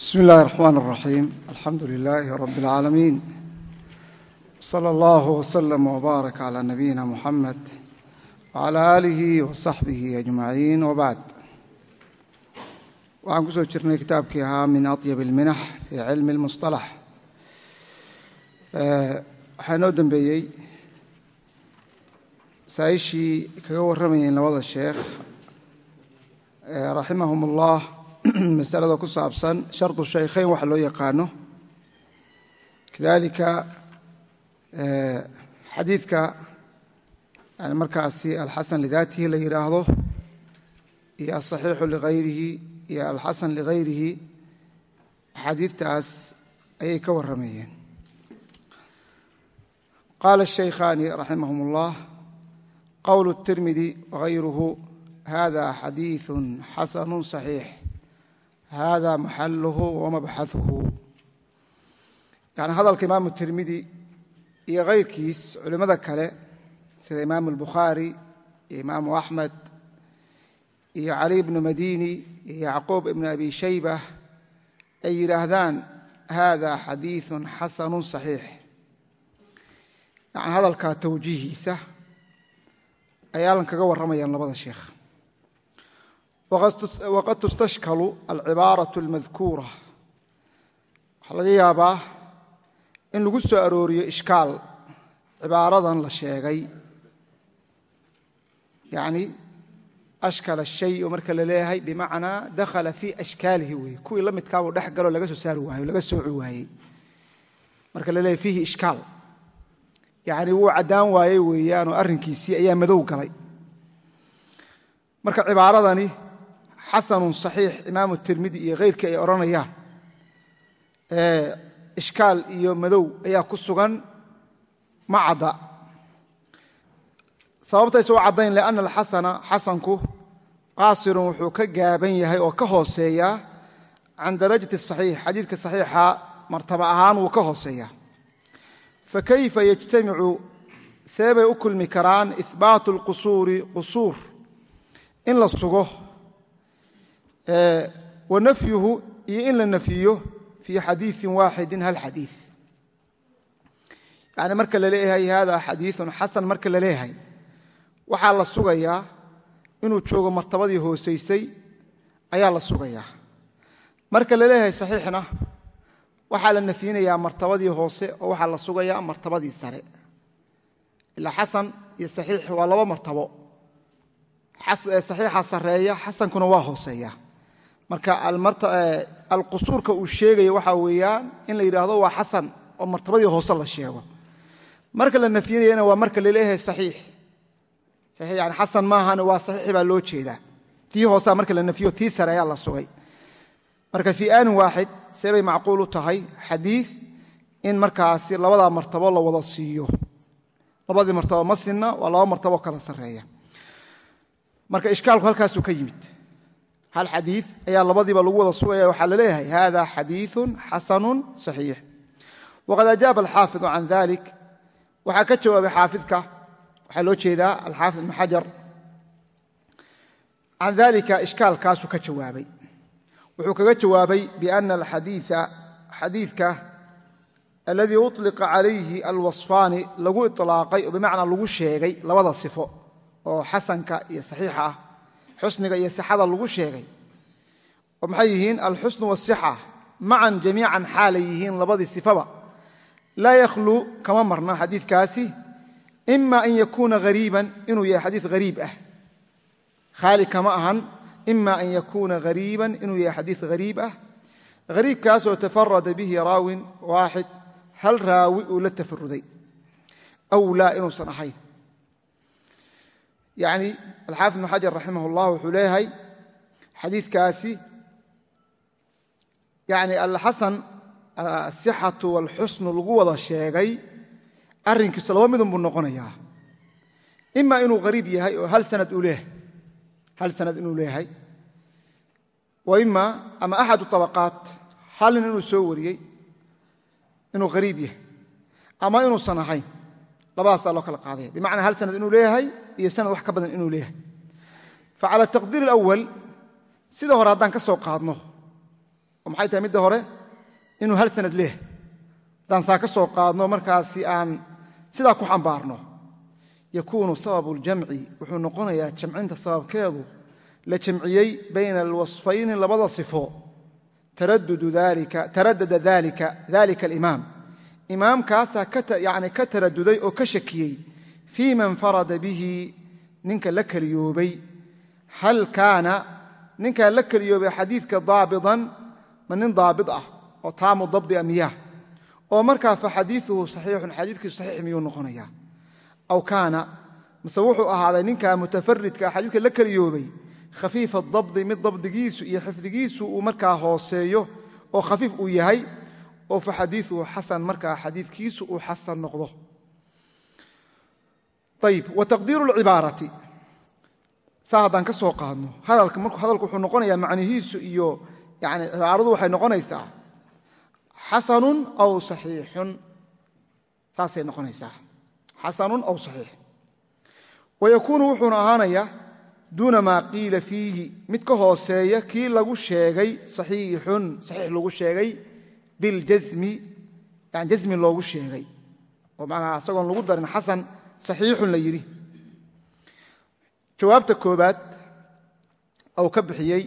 bsmi اllahi الرحmn الرaxيim alxamdu لilaahi rab اlcaalamiin slى اllah wslm wbaarak عlى nabiyina muxamed wعlى aalihi wصaxbihi ajmaciin wbacd waxaan ku soo jirnay kitaabkii ahaa min aطyab اlminax fi cilmi اlmusطalax waxaa inoo dembeeyey masaa-ishii kaga warramayeen labada sheekh raximahum اllah masalada ku saabsan shardu shaykhayn waxa loo yaqaano. Kadalika eh, xadiidka markaasi alxasan lidaatihi la yidhaahdo iyo asaxiixu likhayrihi iyo alxasan likhayrihi axaadiidtaas ayay ka warramayeen qaala shaykhaani raximahum ullah qowlu tirmidi wahayruhu hada xadiiثu xasanu صaxiix hada maxaluhu wamabxauhu yani hadalka imaamu tirmidi iyo kayrkiis culimmada kale sida imaamu albukhaari iyo imaamu axmed iyo cali ibnu madini iyo yacquub ibnu abi shayba ay yidhaahdaan hada xadiiu xasanu صaxiix yani hadalkaa tawjiihiisa ayaalan kaga waramayaan labada sheekh waqad tustashkalu alcibaaraة اlmadkuura waxaa laga yaabaa in lagu soo arooriyo ishkaal cibaaradan la sheegay. yani ashkala shay marka la leeyahay bimacnaa dakhala fii ashkaalihi wey kuwii la midkaabuu dhex galoo laga soo saari waayo laga sooci waayey. marka la fiihi ishkaal. yani wuu caddaan waayey weeyaanoo arrinkiisii ayaa madow galay. marka cibaaradani xasanun saxiix imaamu tirmidi iyo khayrkii ay odhanayaan ishkaal iyo madow ayaa ku sugan ma cadda sababtaysa u caddayn lianna alxasana xasanku qaasirun wuxuu ka gaaban yahay oo ka hooseeyaa can darajati saxiix xadiidka saxiixa martaba ahaan wuu ka hooseeyaa fakayfa yajtamicu? Seebay u kulmi karaan ihbaatu alqusuuri qusuur. In la sugo wa nafyuhu iyo in la nafyiyo fii xadiiin waaxidin hal xadii yani marka la leeyahay hada xadiiun xasan marka la leeyahay waxaa la sugayaa inuu joogo martabadii hoosaysay ayaa la sugayaa. Marka la leeyahay saxiixna waxaa la nafyinayaa martabadii hoose oo waxaa la sugayaa martabadii sare. Ilaa xasan iyo saxiix waa laba martabo. Saxiixa sareeya xasankuna waa hooseeya marka alqusuurka uu sheegaya waxaa weeyaan in la yidhaahdo waa xasan oo martabadii hoose la sheego. Marka la nafyinayana waa marka la leeyahay saxiix. Yani xasan maahane waa saxiix baa loo jeedaa. Tii hoosea marka la nafyiyo tii sare ayaa la sugay. Marka fii aanin waaxid seebay macquul u tahay. Xadii in markaasi labadaa martabo la wada siiyo. Labadii martabo ma sinna waa laba martabo kala sarreeya. Marka ishkaalku halkaasuu ka yimid hal xadii ayaa labadiiba lagu wada sugaya waxaa la leeyahay hada xadiiu xasanu saxiix. Waqad ajaaba alxaafidu can dalik waxaa ka jawaabay xaafidka waxaa loo jeedaa alxaafi ibn xajar. Can dalika ishkaalkaasuu ka jawaabay. Wuxuu kaga jawaabay biana alxadiia xadiidka aladii uطliqa calayhi alwasfaani lagu ilaaqay oo bimacnaa lagu sheegay labada sifo oo xasanka iyo saxiixa ah xusniga iyo sixada lagu sheegay. Oo maxay yihiin? Alxusnu wasixa macan jamiican xaalay yihiin labadii sifaba. Laa yakhluu kama marna xadiidkaasi ima an yakuuna hariiban inuu yahay xadiid hariib ah. Khaali kama ahan ima an yakuuna hariiban inuu yahay xadiid hariib ah. Hariibkaasoo tafarada bihi raawin waaxid hal raawi uu la tafaruday aw laa inuusan ahayn yani alxaafid ibnu xajar raximah اllah wuxuu leeyahay xadiidkaasi yani alxasan asixatu walxusnu lagu wada sheegay arrinkiisu laba midun buu noqonayaa ima inuu hariib yahay oo hal sanad inuu leeyahay ima ama axadu طabaqaat hal nin inuu soo wariyey inuu hariib yahay ama inuusan ahayn labadaasaa loo kala qaadaya. Bimacnaa hal sanad inuu leeyahay iyo sanad wax ka badan inuu leeyahay. Facala taqdiir اlأwal sida hore haddaan ka soo qaadno maxay tahay midda hore? Inuu hal sanad leeh haddaan saa ka soo qaadno markaasi aan sidaa ku xambaarno yakuunu sababu ljamci wuxuu noqonayaa jamcinta sababkeedu la jamciyey bayna alwasfayni labada sifo. Taradada dalika alimaam imaamkaasaa yani ka taraduday oo ka shakiyey fii man farada bihi ninka la keliyoobay hal kaana ninkaa la keliyoobay xadiidka daabidan ma nin daabid ah oo taamu dabdi a miyaa oo markaa fa xadiiuhu saxiixun xadiidkiisu saxiix miyuu noqonayaa. Aw kaana mise wuxuu ahaaday ninkaa mutafaridka xadiidka la keliyoobay khafiifa dabdi mid dabdigiisu iyo xifdigiisu uu markaa hooseeyo oo khafiif uu yahay oo fa xadiiuhu xasan markaa xadiidkiisu uu xasan noqdo. Ayib wa taqdiiru lcibaarati saa haddaan ka soo qaadno hadalku wuxuu noqonayaa macnihiisu iyo yani cibaaradu waxay noqonaysaa xasanun aw saxiixun. Saasay noqonaysaa. Xasanun aw saxiix. Wayakuunu wuxuuna ahaanayaa duuna maa qiila fiihi mid ka hooseeya kii lagu sheegay saxiixun saxiix lagu sheegay jasmi loogu sheegay. Oo macnaha isagoon lagu darin xasan saxiixun la yidhi. Jawaabta koobaad ou ka bixiyey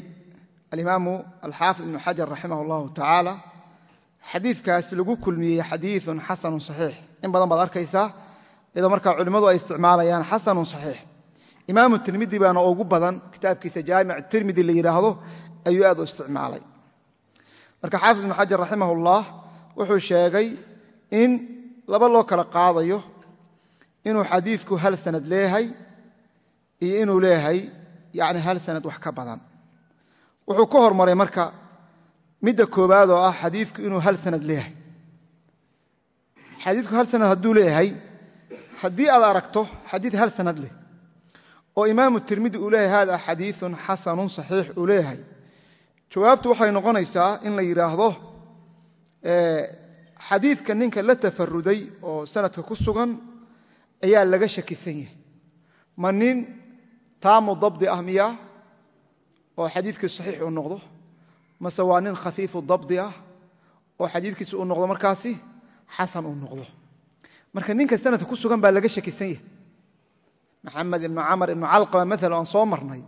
alimaamu alxaafid ibnu xajar raximah allahu tacaala xadiidkaas lagu kulmiyey xadiiun xasanun saxiix. In badan baad arkaysaa iyadoo markaa culimmadu ay isticmaalayaan xasanun saxiix. Imaamu tirmidi baana ugu badan kitaabkiisa jaamic tirmidi la yidhaahdo ayuu aad u isticmaalay marka xaafid ibnu xajar raximah ullah wuxuu sheegay in laba loo kala qaadayo inuu xadiidku hal sanad leeyahay iyo inuu leeyahay yani hal sanad wax ka badan. Wuxuu ka hormaray marka midda koowaad oo ah xadiidku inuu hal sanad leeyahay xadiidku hal sanad hadduu leeyahay haddii aad aragto xadiid hal sanad leh oo imaamu tirmidi uu leeyahay hada xadiiun xasanun saxiix uu leeyahay jawaabtu waxay noqonaysaa in la yidhaahdo xadiidka ninka la tafaruday oo sanadka ku sugan ayaa laga shakisan yahay. Ma nin taamu dabdi ah miyaa? Oo xadiidkiisu saxiix uu noqdo? Mase waa nin khafiifu dabdi ah? Oo xadiidkiisu uu noqdo markaasi? Xasan uu noqdo. Marka ninka sanadka ku sugan baa laga shakisan yahay. Maxamed ibnu camar ibnu calqama maala aan soo marnay.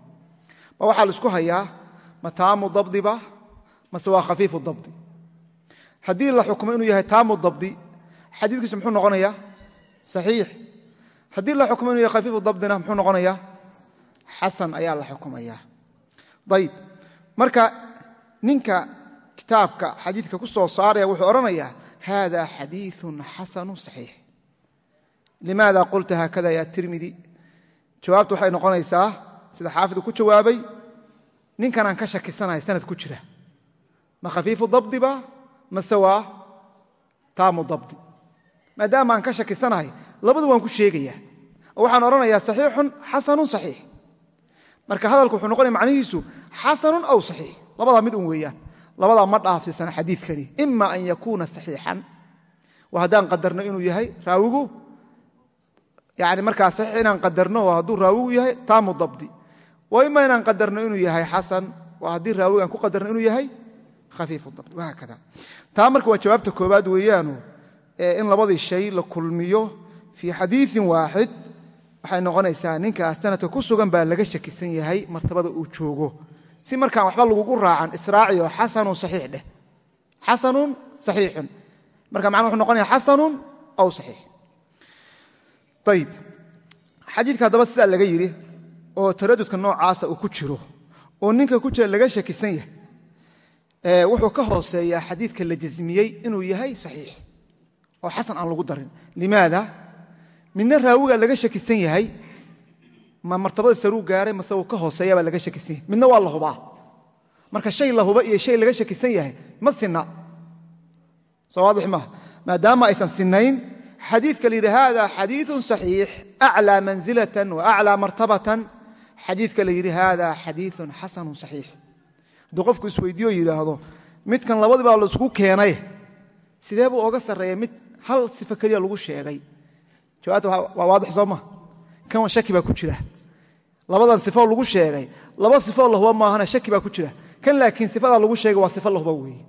Ma waxaa la isku hayaa ma taamu dabdiba mase waa khafiifu dabdi. Haddii la xukumo inuu yahay taamu dabdi xadiidkiisu muxuu noqonayaa saxiix. Haddii la xukumo inuu yahay khafiifu dabdina muxuu noqonayaa xasan ayaa la xukumayaa. Ayib marka ninka kitaabka xadiidka ku soo saaraya wuxuu odhanayaa hada xadiiثun xasanu صaxiix limaada qulta haakada ya tirmidi? Jawaabtu waxay noqonaysaa sida xaafid ku jawaabay ninkanaan ka shakisanahay sanad ku jira. Ma khafiifu dabdiba mase waa taamu dabdi. Maadaama aan ka shakisanahay labadu waan ku sheegayaa oo waxaan odhanayaa saxiixun xasanun saxiix. Marka hadalku wuxuu noqonaya macnihiisu xasanun aw saxiix. Labadaa mid un weeyaan. Labadaa ma dhaafsiisana xadiidkani ima an yakuuna saxiixan. Waa haddaan qadarno inuu yahay raawigu yani markaa saxiix inaan qadarno hadduu raawigu yahay taamu dabdi wa ima inaan qadarno inuu yahay xasan? Waa haddii raawigu aan ku qadarno inuu yahay? Wahaakada taa marka waa jawaabta koobaad weeyaano in labadii shay la kulmiyo fii xadiiin waaxid waxay noqonaysaa ninkaa sanadka ku sugan baa laga shakisan yahay martabada uu joogo. Si markaan waxba lagugu raacan israaciyo xasanun saxiix dheh. Xasanun saxiixun. Marka macna wuxuu noqonaya xasanun aw saxiix. Ayib xadiidka oo taradudka noocaasa uu ku jiro oo ninka ku jira laga shakisan yahay wuxuu ka hooseeyaa xadiidka la jasmiyey inuu yahay saxiix oo xasan aan lagu darin limaada midna raawiga laga shakisan yahay ma martabada saruu gaaray mase uu ka hooseeya baa laga shakisan yahay midna waa la hubaa marka shay la huba iyo shay laga shakisan yahay ma sinna soo waadix maaha maadaama aysan sinnayn xadiidka la yidhi hada xadiiثun صaxiix aclىa manzilatan waaclىa martabatan xadiidka la yidhi hada xadiiثun xasanu صaxiix hadduu qofku isweydiiyo yidhaahdo midkan labadii baa la isku keenay. Sidee buu oga sarreeya mid hal sifo keliya lagu sheegay. Jawaabta waa waadix soo maa kan shaki baa ku jira. Labadan sifo lagu sheegay. Laba sifoo lahuba maahana shaki baa ku jira. Kan laakiin sifadaa lagu sheegay waa sifo lahuba weeye.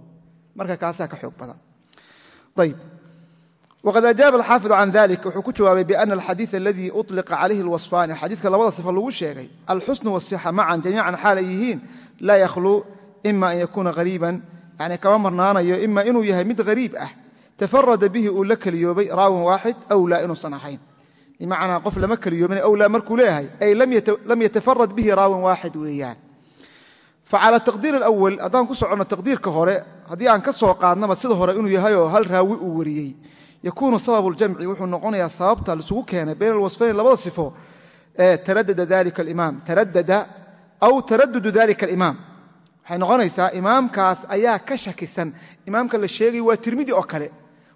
Marka kaasaa ka xoog badan. Ayb wqad ajaaba alxaafidu can dalik wuxuu ku jawaabay biana alxadiid aladii uطliqa calayhi lwasfaani xadiidka labada sifa lagu sheegay alxusnu wasixa macan jamiican xaal ay yihiin laa yakhluu ima an yakuuna hariiban yani kama marnaanayo ima inuu yahay mid hariib ah tafarada bihi uu la keliyoobay raawin waaxid awlaa inuusan ahayn bimacnaa qof lama keliyoobin awlaa markuu leeyahay ay lam yatafarad bihi raawin waaxid weeyaan facala taqdiir alawal haddaan ku soconno taqdiirka hore haddii aan ka soo qaadnaba sida hore inuu yahayoo hal uu wariyey yakuunu sababu ljamci wuxuu noqonayaa sababta laisugu keenay bayna alwasfayn labada sifo alimaam. Taradada aw taradudu dalika alimaam. Waxay noqonaysaa imaamkaas ayaa ka shakisan. Imaamka la sheegaya waa tirmidi oo kale.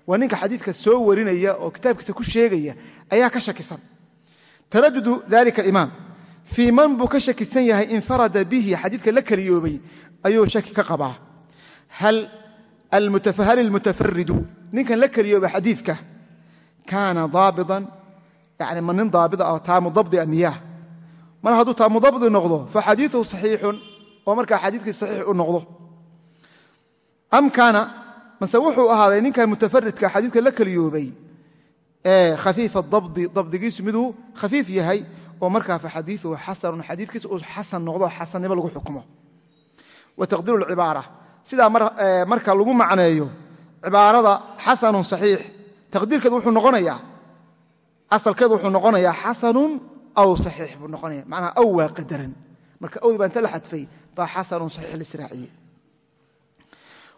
Waa ninka xadiidka soo warinaya oo kitaabkiisa ku sheegaya ayaa ka shakisan. Taradudu dalika alimaam. Fii man buu ka shakisan yahay infarada bihi xadiidka la keliyoobay ayuu shaki ka qabaa. Hal almutafaridu ninkan la keliyoobay xadiidka kaana daabidan yani ma nin daabida oo taamu dabdi a miyaah mar hadduu taamu dabdi noqdo fa xadiiuhu saxiixun oo markaa xadiidkii saxiix u noqdo. Am kaana mase wuxuu ahaaday ninkan mutafaridka xadiidka la keliyoobay khafiifa dabdi dabdigiisu miduu khafiif yahay oo markaa fa xadiiuhu xasanun xadiidkiisa uu xasan noqdo xasannimo lagu xukumo. Wa taqdiiru lcibaara sidaa marka lagu macneeyo cibaarada xasanun saxiix. Taqdiirkeedu wuxuu noqonayaa asalkeedu wuxuu noqonayaa xasanun aw saxiix buu noqonaya macnaha aw waa qadaran marka awdi baa inta la xadfay baa xasanun saxiix lisraaciye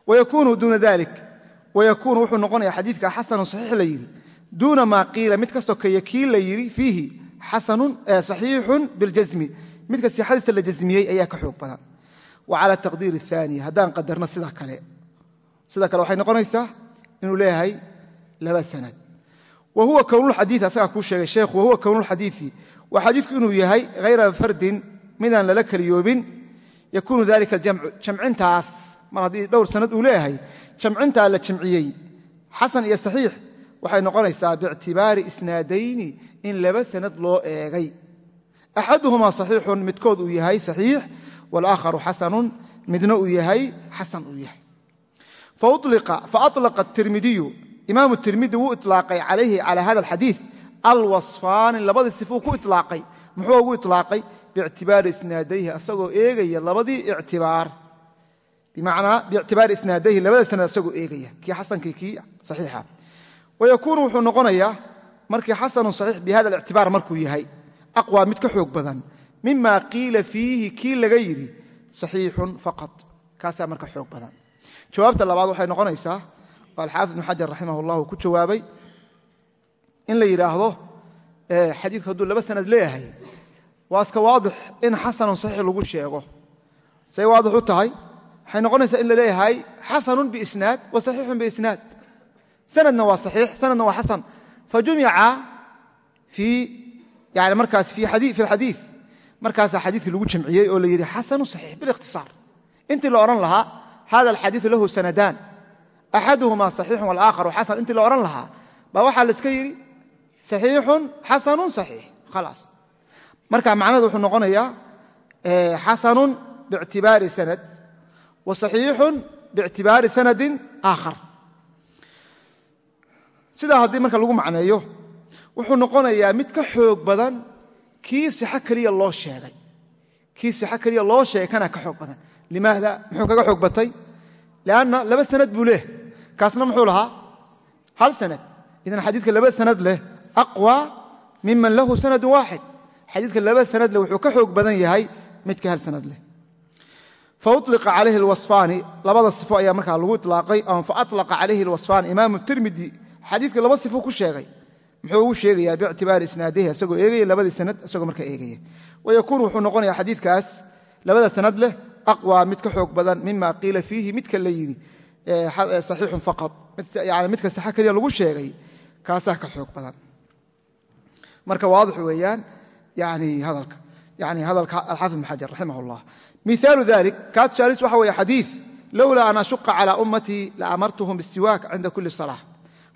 wayakuunu duuna dalik wayakuunu wuxuu noqonaya xadiidka xasanun saxiix la yidhi. Duuna maa qiila mid ka sokeeya la yidhi fiihi xasanun saxiixun biljasmi midka sixadiisa la jasmiyey ayaa ka xoog badan. Wa cala taqdiir aani haddaan qadarno sida kale sida kale waxay noqonaysaa inuu leeyahay laba sanad. Wa huwa kownulxadii asagaa kuu sheegay sheekhu wahuwa kownulxadiii waa xadiidku inuu yahay hayra fardin midaan lala keliyoobin yakuunu dalika aljamcu jamcintaas. Mar haddii dhowr sanad uu leeyahay jamcintaa la jamciyey. Xasan iyo saxiix waxay noqonaysaa biictibaari isnaadayni in laba sanad loo eegay. Axaduhumaa saxiixun midkood uu yahay saxiix walaakharu xasanun midna uu yahay xasan uu yahay faalaqa tirmidiyu imaamu tirmidi wuu ilaaqay calayhi cala hada alxadiid alwasfaani labadii sifuu ku ilaaqay muxuu ugu ilaaqay biictibaari isnaadayhi asagoo eegaya labadii ictibaar. Bimacnaa biictibaari isnaadayhi labada sanad asagoo eegaya. Kii xasankii kii saxiixa. Wayakuunu wuxuu noqonayaa markii xasanun saxiix bi hada alictibaar markuu yahay aqwa mid ka xoog badan. Mima qiila fiihi kii laga yidhi saxiixun faqat. Kaasaa marka badan jawaabta labaad waxay noqonaysaa alxaafid ibnu xajar raximah ullah uu ku jawaabay in la yidhaahdo xadiidku hadduu laba sanad leeyahay waa iska waadix in xasanun saxiix lagu sheego. Say waadix u tahay waxay noqonaysaa in la xasanun biisnaad wa saxiixun biisnaad. Sanadna waa saxiix sanadna waa xasan. Fajumica yani markaas fi alxadiid markaasaa xadiidkii lagu jamciyey oo la yidhi xasanu saxiix bilikhtisaar intii la odhan lahaa hada alxadiiu lahu sanadaan axaduhuma saxiixun walaakharu xasan intii la odhan lahaa baa waxaa laiska yidhi saxiixun xasanun saxiix khalaas marka macnahedu wuxuu noqonayaa xasanun biictibaari sanad wa saxiixun biictibaari sanadin aakhar sidaa haddii marka lagu macneeyo wuxuu noqonayaa mid ka xoog badan kii sixo keliya loo sheegay kii sixo keliya loo sheegay kana ka badan limaada muxuu kaga xoog batay? Lianna laba sanad buu leh. Kaasna muxuu lahaa? Hal sanad. Idan xadiidka laba sanad leh aqwa miman lahu sanadu waaxid xadiidka laba sanad leh wuxuu ka xoog badan yahay midka hal sanad leh. Faulliqa calayhi markaa lagu ilaaqay ama faalaqa calayhi alwasfaani imaamu tirmidi xadiidka laba sifo ku sheegay. Muxuu ugu sheegayaa biictibaari isnaadihi isagoo eegaya labadii sanad isagoo markaa eegaya. Wayakuunu wuxuu noqonaya xadiidkaas labada sanad leh aqwaa mid ka xoog badan mima qiila fiihi midka la yidhi saxiixun faqad yani midka saxa keliya lagu sheegay kaasaa ka xoog badan marka waadix weeyaan yani hadalka yani hadalka alxaafid ibn xajar raximah ullah miaalu dalik kaa tusaaliis waxa weeye xadiid lowlaa an ashuqa calaa ummatii la amartuhum bistiwaak cinda kuli salaa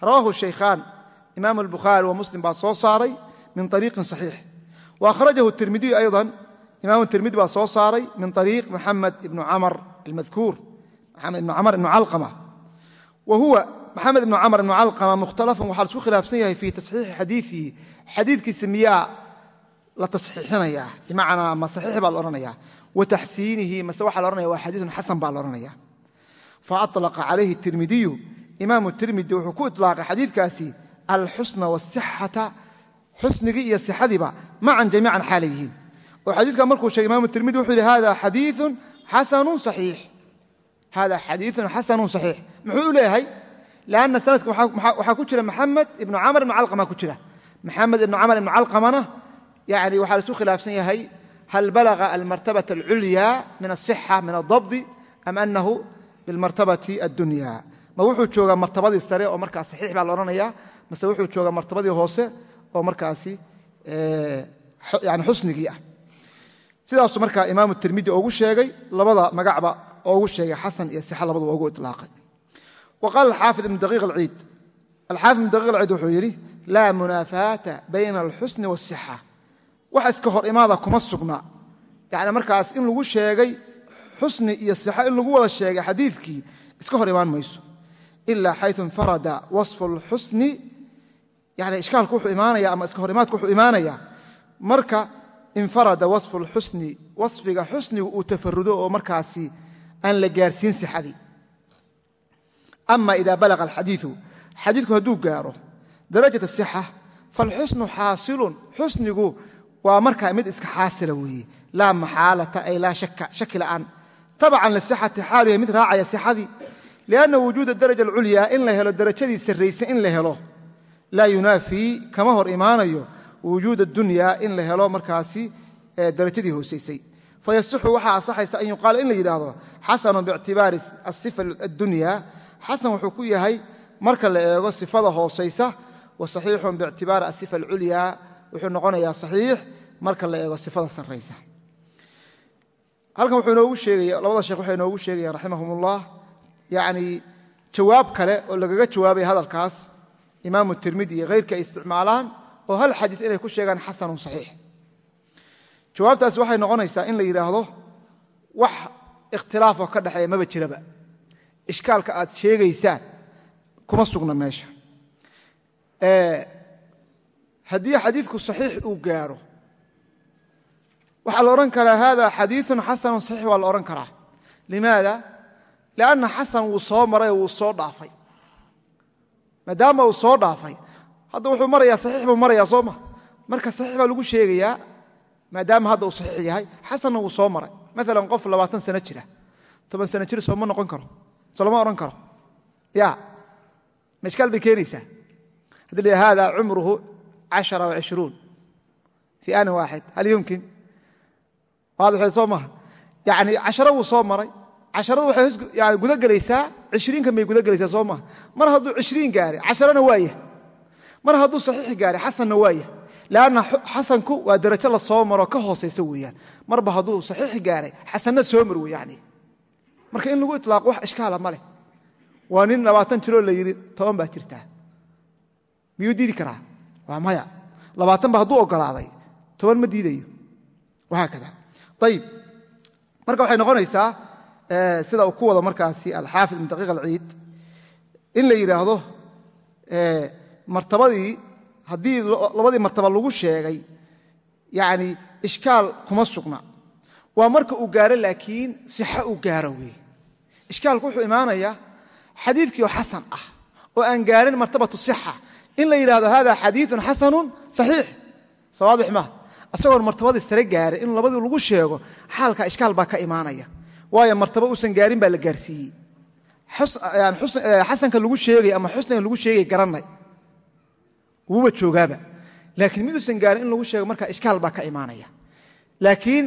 rawaahu shaykhaan imaam albukhaari wa muslim baa soo saaray min ariiqin saxiix wa akhrajahu tirmidiy aydan imam tirmidi baa soo saaray min ariiq muxamed ibnu camar almadkuur maxamed ibnu camar ibnu calqama. Wa huwa maxamed ibnu camr ibnu calqama mukhtalafan waxaa la isku khilaafsan yahay fii tasxiixi xadiiihi xadiidkiisa miyaa la tasxiixinayaa bimacnaa ma saxiix baa la odhanaya wa taxsiinihi mase waxaa la ohanaya waa xadiiun xasan baa la odhanaya fa alaqa calayhi tirmidiyu imaamu tirmidi wuxuu ku ilaaqay xadiidkaasi alxusna oo xadiidka markuu sheegay imaamu tirmidi wuxuu yidhi hada xadiiun xasanun saxiix. Hada xadiiun xasanun saxiix. Muxuu u leeyahay? Lanna sanadka waxaa ku jira maxamed ibnu camr ibnu calqama ku jira. Maxamed ibnu camr ibnu calqamana yani waxaa laisu khilaafsan yahay hal balaga almartabata alculya min asixa min adabdi am anahu bilmartabati addunya? Ma wuxuu joogaa martabadii sare oo markaa saxiix baa la odhanaya mase wuxuu martabadii hoose oo markaasi yani sidaasuu markaa imaamu tirmidi ogu sheegay labada magacba oogu sheegay xasan iyo sixa labaduba ogu ilaaqay wa qaala alxaafid ibnu daqiiq alciid. Alxaafid ibnu daqiiq alciid wuxuu yidhi laa munaafaata bayna alxusni waasixa wax iska hor imaada kuma sugna. Yani markaas in lagu sheegay xusni iyo sixa in lagu wada sheegay xadiidkii iska hor imaan mayso. Ila xayu infarada wasfu lxusni yani ishkaalku wuxuu imaanaya ama iska hor imaadku wuxuu imaanaya marka infarada wasfu lxusni wasfiga xusnigu uu tafarudo oo markaasi aan la gaarsiin sixadii ama ida balaga alxadiiu xadiidku hadduu gaaro darajat asixa falxusnu xaasilun xusnigu waa markaa mid iska xaasila weeye. Laa maxaalata ay laa shaka shaki la'aan. Tabcan lisixati xaaluya mid raacaya sixadii lianna wujuuda daraja alculyaa in la helo darajadii sarraysa in la helo laa yunaafii kama hor imaanayo wujuud addunya in la helo markaasi darajadii hoosaysay fayasixu waxaa asaxaysa an yuqaala in la yidhaahdo xasanu biictibaari asifa addunya. Xasan wuxuu ku yahay marka la eego sifada hoosaysa wa saxiixun biictibaari asifa alculyaa wuxuu noqonayaa saxiix marka la eego sifada sarraysa. Halkan wuxuu inoogu sheegaya labada sheekh waxay inoogu sheegayaan raximahum ullah yacni jawaab kale oo lagaga jawaabaya hadalkaas imaamu tirmidi iyo khayrka ay isticmaalaan oo hal xadiis inay ku sheegaan xasanun saxiix. Jawaabtaasi waxay noqonaysaa in la yidhaahdo wax ikhtilaafoo ka dhexeeya maba jiraba. Ishkaalka aad sheegaysaan kuma sugna meesha. Haddii xadiidku saxiix uu gaaro waxaa la odhan karaa hada xadiiun xasanun saxiix waa la odhan karaa. Limaada? Lianna xasan wuu soo maray oo wuu soo dhaafay. Maadaama uu soo dhaafay hadda wuxuu marayaa saxiix buu marayaa soo ma? Marka saxiix baa lagu sheegayaa maadaama hadda uu saxiix yahay xasanna wuu soo maray. Maalan qof labaatan sano jira. Toban sano jir sooma noqon karo. So lama odhan karo. Ya ma ishkaal bay keenaysaa. Haddi la hada cumruhu cashara wacishruun fii anin waaxid hal yumkin? Waadixay soo maha yani casharo wuu soo maray. Casharadu waxay guda gelaysaa cishriinkan bay guda gelaysaa soo maha mar hadduu cishriin gaaray casharana waayah mar hadduu saxiix gaaray xasanna waayah lanna xasanku waa darajo la soo maro ka hoosaysa weeyaan. Marba hadduu saxiix gaaray xasanna soo mar wey yani marka in lagu ilaaqo wax ishkaala ma leh. Waa nin labaatan jiroo la yidhi toban baa jirtaa. Miyuu diidi karaa? Waa maya. Labaatan ba hadduu ogolaaday toban ma diidayo. Wahaakada ayib marka waxay noqonaysaa sida uu ku wado markaasi alxaafid ibn alciid. In la yidhaahdo martabadii haddii labadii martaba lagu sheegay yani ishkaal kuma sugna. Waa marka uu gaaro laakiin sixa uu gaaro wey ishkaalku wuxuu imaanayaa xadiidkii oo xasan ah oo aan gaarin martabatu sixa. In la yidhahdo hada xadiiun xasanun saxiix. Sawaadix maaha isagoon martabadii sare gaarin in labadii lagu sheego xaalka ishkaal baa ka imaanaya. Waayo martaba uusan gaarin baa la gaarsiiyey. Xasanka lagu sheegay ama xusniga lagu sheegay garannay wuuba joogaaba. Laakiin miduusan gaarin in lagu sheego markaa ishkaal baa ka imaanaya. Laakiin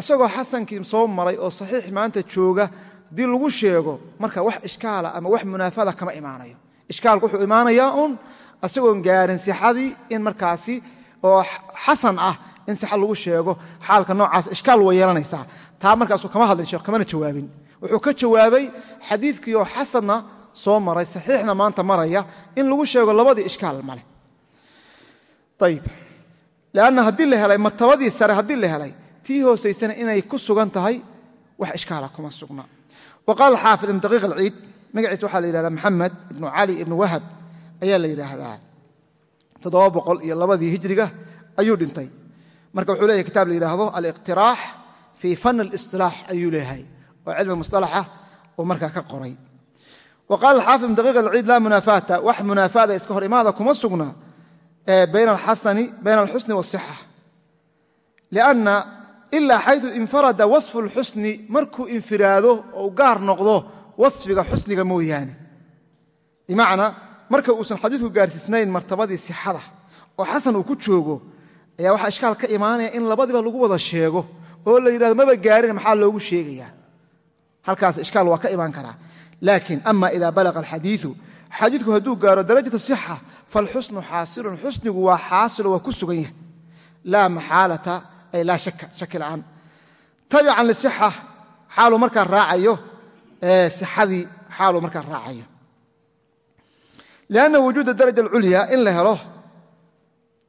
isagoo xasankii soo maray oo saxiix maanta jooga haddii lagu sheego marka wax ishkaala ama wax munaafada kama imaanayo. Ishkaalku wuxuu imaanayaa un isagoon gaarin sixadii in markaasi oo xasan ah in sixa lagu sheego. Xaalka noocaas ishkaal way yeelanaysaa. Taa markaasuu kama hadlin sheekh kamana jawaabin. Wuxuu ka jawaabay xadiidkii oo xasanna soo maray saxiixna maanta maraya in lagu sheego labadii ishkaal maleh ayib lanna haddii la helay martabadii sare haddii la helay tii hoosaysana inay ku sugan tahay wax ishkaala kuma sugna. Wa qaala xaafid ibn daqiiq alciid magaciisa waxaa la yidhahdaa maxamed ibnu cali ibnu wahab ayaa la yidhaahdaa. Iyo labadii hijriga ayuu dhintay. Marka wuxuu leeyahay kitaab la yidhaahdo aliqtiraax fii fan alisilaax ayuu leeyahay oo cilmi musalaxa uu markaa ka qoray. Wa qaala alxaafid ibn daqiiq alciid laa munaafaata wax munaafaada iska hor imaada sugna bayna alxusni waasixa. Lianna ilaa xaydu infarada wasfu lxusni markuu infiraado oo gaar noqdo wasfiga xusniga mooyaane. Bimacnaa marka uusan xadiidku gaarsiisnayn martabadii sixada oo xasan uu ku joogo ayaa waxaa ishkaal ka imaanaya in labadiba lagu wada sheego oo la yidhahdo maba gaarin maxaa loogu sheegayaa? Halkaas ishkaal waa ka imaan karaa. Laakiin ama ida balaqa alxadiiu xadiidku hadduu gaaro darajata sixa falxusnu xaasilun xusnigu waa xaasilo waa ku sugan yahay. Laa maxaalata ay laa shaka shaki la'aan. Tabican lisixa xaaluu markaa raacayo sixadii xaaluu markaa raacayo. Lianna wujuuda daraja alculya in la helo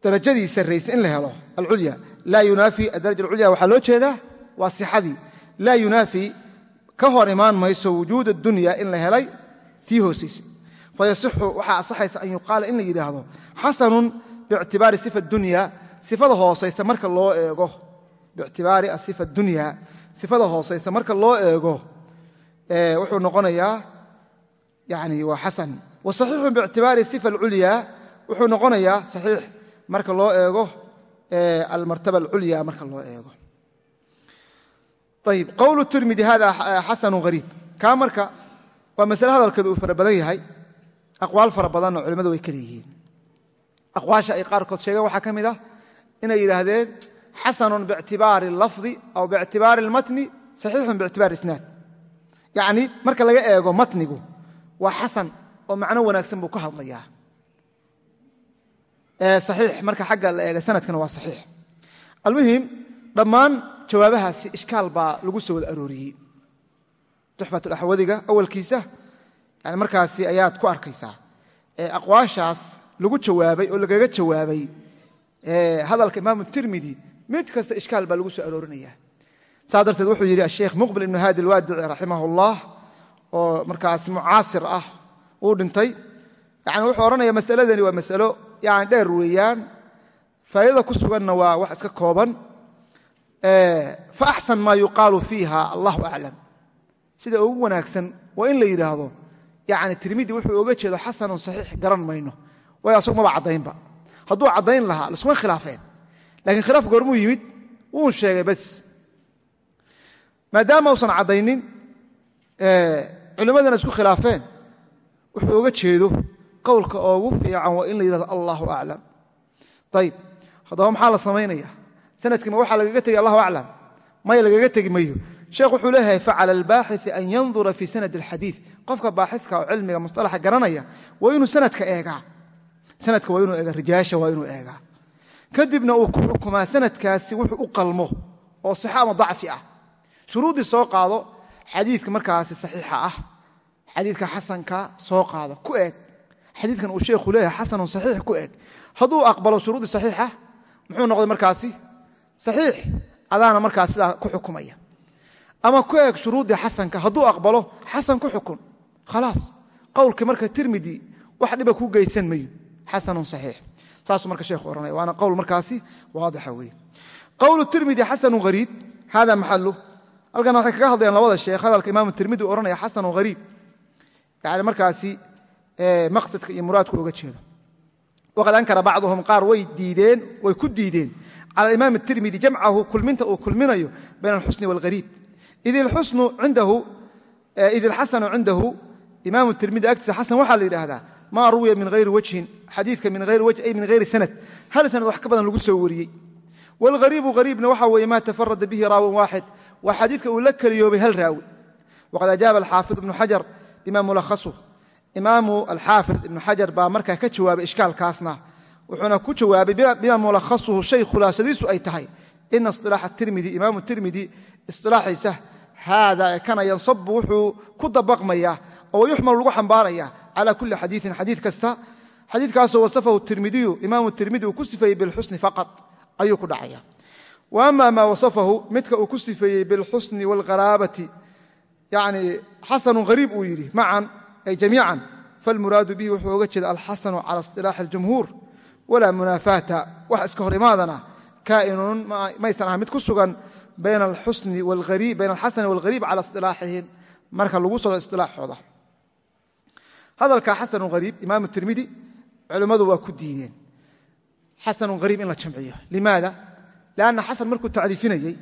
darajadii sarraysa in la helo alculya laa yunaafi adaraja alculya waxaa loo jeedaa waa sixadii. Laa yunaafi ka hor imaan mayso wujuud addunya in la helay tii hoosaysa fayasixu waxaa asaxaysa an yuqaala in la yidhaahdo xasanun biictibaari sifa dunya sifada hoosaysa marka loo eego biictibaari asifa dunya sifada hoosaysa marka loo eego wuxuu noqonayaa yani waa xasan wasaxiixun biictibaari sifa alculya wuxuu noqonayaa saxiix marka loo eego almartaba alculya marka loo eego ayib qowlu tirmidi hada xasanu hariib kaa marka waa masale hadalkeedu uu fara badan yahay aqwaal fara badanna culimmadu way ka leeyihiin aqwaasha ay qaarkood sheegeen waxaa ka mid ah inay yidhaahdeen xasanun biictibaari lafdi aw biictibaari almatni saxiixun biictibaari isnaad. Yacni marka laga eego matnigu waa xasan oo macno wanaagsan buu ka hadlayaa. Saxiix. Marka xagga la eega sanadkana waa saxiix. Almuhim dhammaan jawaabahaasi ishkaal baa lagu soo wada arooriyey. Tuxfatulaxwadiga awalkiisa yani markaasi ayaad ku arkaysaa. Aqwaashaas lagu jawaabay oo lagaga jawaabay hadalka imaamu tirmidi mid kasta ishkaal baa lagu soo aroorinaya. Saa darteed wuxuu yidhi asheikh muqbil ibnu haadi alwaadici raximah ullah oo markaas mucaasir ah uu dhintay. Yani wuxuu odhanaya masaladani waa masalo yani dheer weeyaan. Faa'idada ku suganna waa wax iska kooban. Faaxsan maa yuqaalu fiiha allahu aclam sida ugu wanaagsan waa in la yidhaahdo yani tirmidi wuxuu oga jeedo xasanun saxiix garan mayno. Waayo asagu maba caddaynba. Hadduu caddayn lahaa lasuma khilaafeen. Lakiin khilaaf goormuu yimid wuu sheegay bas. Maadaama usan caddaynin culimmadana isku khilaafeen wuxuu oga jeedo qowlka oogu fiican waa in la yidhahdo allahu aclam. Ayib haddaba maxaa la samaynaya sanadkiima waxaa lagaga allahu aclam? Maya lagaga tegi mayo. Sheekh wuxuu leeyahay facala albaaxii an yandura fii sanad alxadiid qofka baaxidka oo cilmiga musطalaxa garanaya waa inuu sanadka eegaa. Sanadka waa inuu eega rijaasha waa inuu eegaa. Kadibna uu ku xukumaa sanadkaasi wuxuu u qalmo oo sixa ama dacfi ah. Shuruuddii soo qaado xadiidka markaasi saxiixa ah. Xadiidka xasanka soo qaado ku eeg. Xadiidkan uu sheekhu leeyahay xasanun saxiix ku eeg. Hadduu aqbalo shuruuddii saxiixa muxuu noqday markaasi saxiix. Adaana markaas sidaa ku xukumaya. Ama ku eeg shuruuddii xasanka hadduu aqbalo xasan ku xukun khalaas qowlka marka tirmidi wax dhiba ku geysan mayo xasanun saxiix saasuu marka sheekhu ohanaya waana qowl markaasi waadixa weeye qowlu tirmidi xasanu hariib hada maxalu halkan waxay kaga hadlayaan labada sheekh hadalka imaamu tirmidi u ohanaya xasanu hariib yani markaasi maqsadka iyo muraadku oga jeedo waqad ankara bacduhum qaar way diideen way ku diideen cala imaam tirmidi jamcahu kulminta uu kulminayo bayna alxusni wاlhariib id ilxasanu cindahu imaamu tirmidi agtiisa xasan waxaa la yidhaahdaa maa ruwiya min hayri wajhin xadiidka min hayri wajh ay min hayri sanad. Hal sanad wax ka badan lagu soo wariyey. Wاlhariibu hariibna waxa weeye ma tafarada bihi raawin waaxid waa xadiidka uu la keliyoobay hal raawi. Waqad ajaaba alxaafid ibnu xajar bima mulahasuh imaamu alxaafid ibnu xajar baa markaa ka jawaabay ishkaalkaasna wuxuuna ku jawaabay bima mulakhasuhu shay khulaasadiisu ay tahay ina isilaaxa tirmidi imaamu tirmidi isilaaxiisa haada kana yansabu wuxuu ku dabaqmaya oo yuxmalu lagu xambaaraya cala kuli xadiiin xadiid kasta. Xadiidkaasoo wasafahu tirmidiyu imaamu tirmidi uu ku sifeeyey bilxusni faqad ayuu ku dhacaya. Wa maa wasafahu midka uu ku sifeeyey bilxusni waalgharaabati yani xasanu hariib uu yidhi macan ay jamiican falmuraadu bihi wuxuu oga jeeda alxasanu cala isilaaxi اljumhuur walaa munaafaata wax iska hor imaadana kaa'inun maysan aha mid ku sugan bayna alxasani wاlghariib cala isilaaxihim marka lagu socdo isilaaxooda hadalka xasanu hariib imaamu tirmidi culimmadu waa ku diideen. Xasanu hariib in la jamciyo. Limaada? Lanna xasan markuu tacriifinayey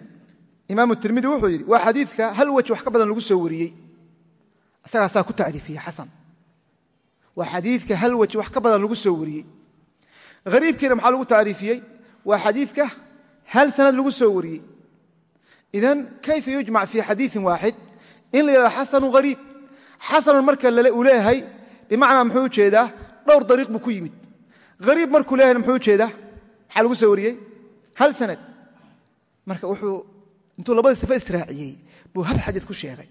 imaamu tirmidi wuxuu yidhi waa xadiidka hal wej wax ka badan lagu soo wariyey. Isagaasaa ku tacriifiyey xasan. Waa xadiidka hal wej wax ka badan lagu soo wariyey. Hariibkiina maxaa lagu tacriifiyey? Waa xadiidka hal sanad lagu soo wariyey. Idan kayfa yujmac fii xadiiin bimacnaa muxuu u jeedaa dhowr dariiq buu ku yimid. Hariib markuu leeyahayna muxuu u jeedaa maxaa lagu soo wariyey hal sanad. Marka wuxuu intuu labadii sifa israaciyey buu hal xadiid ku sheegay.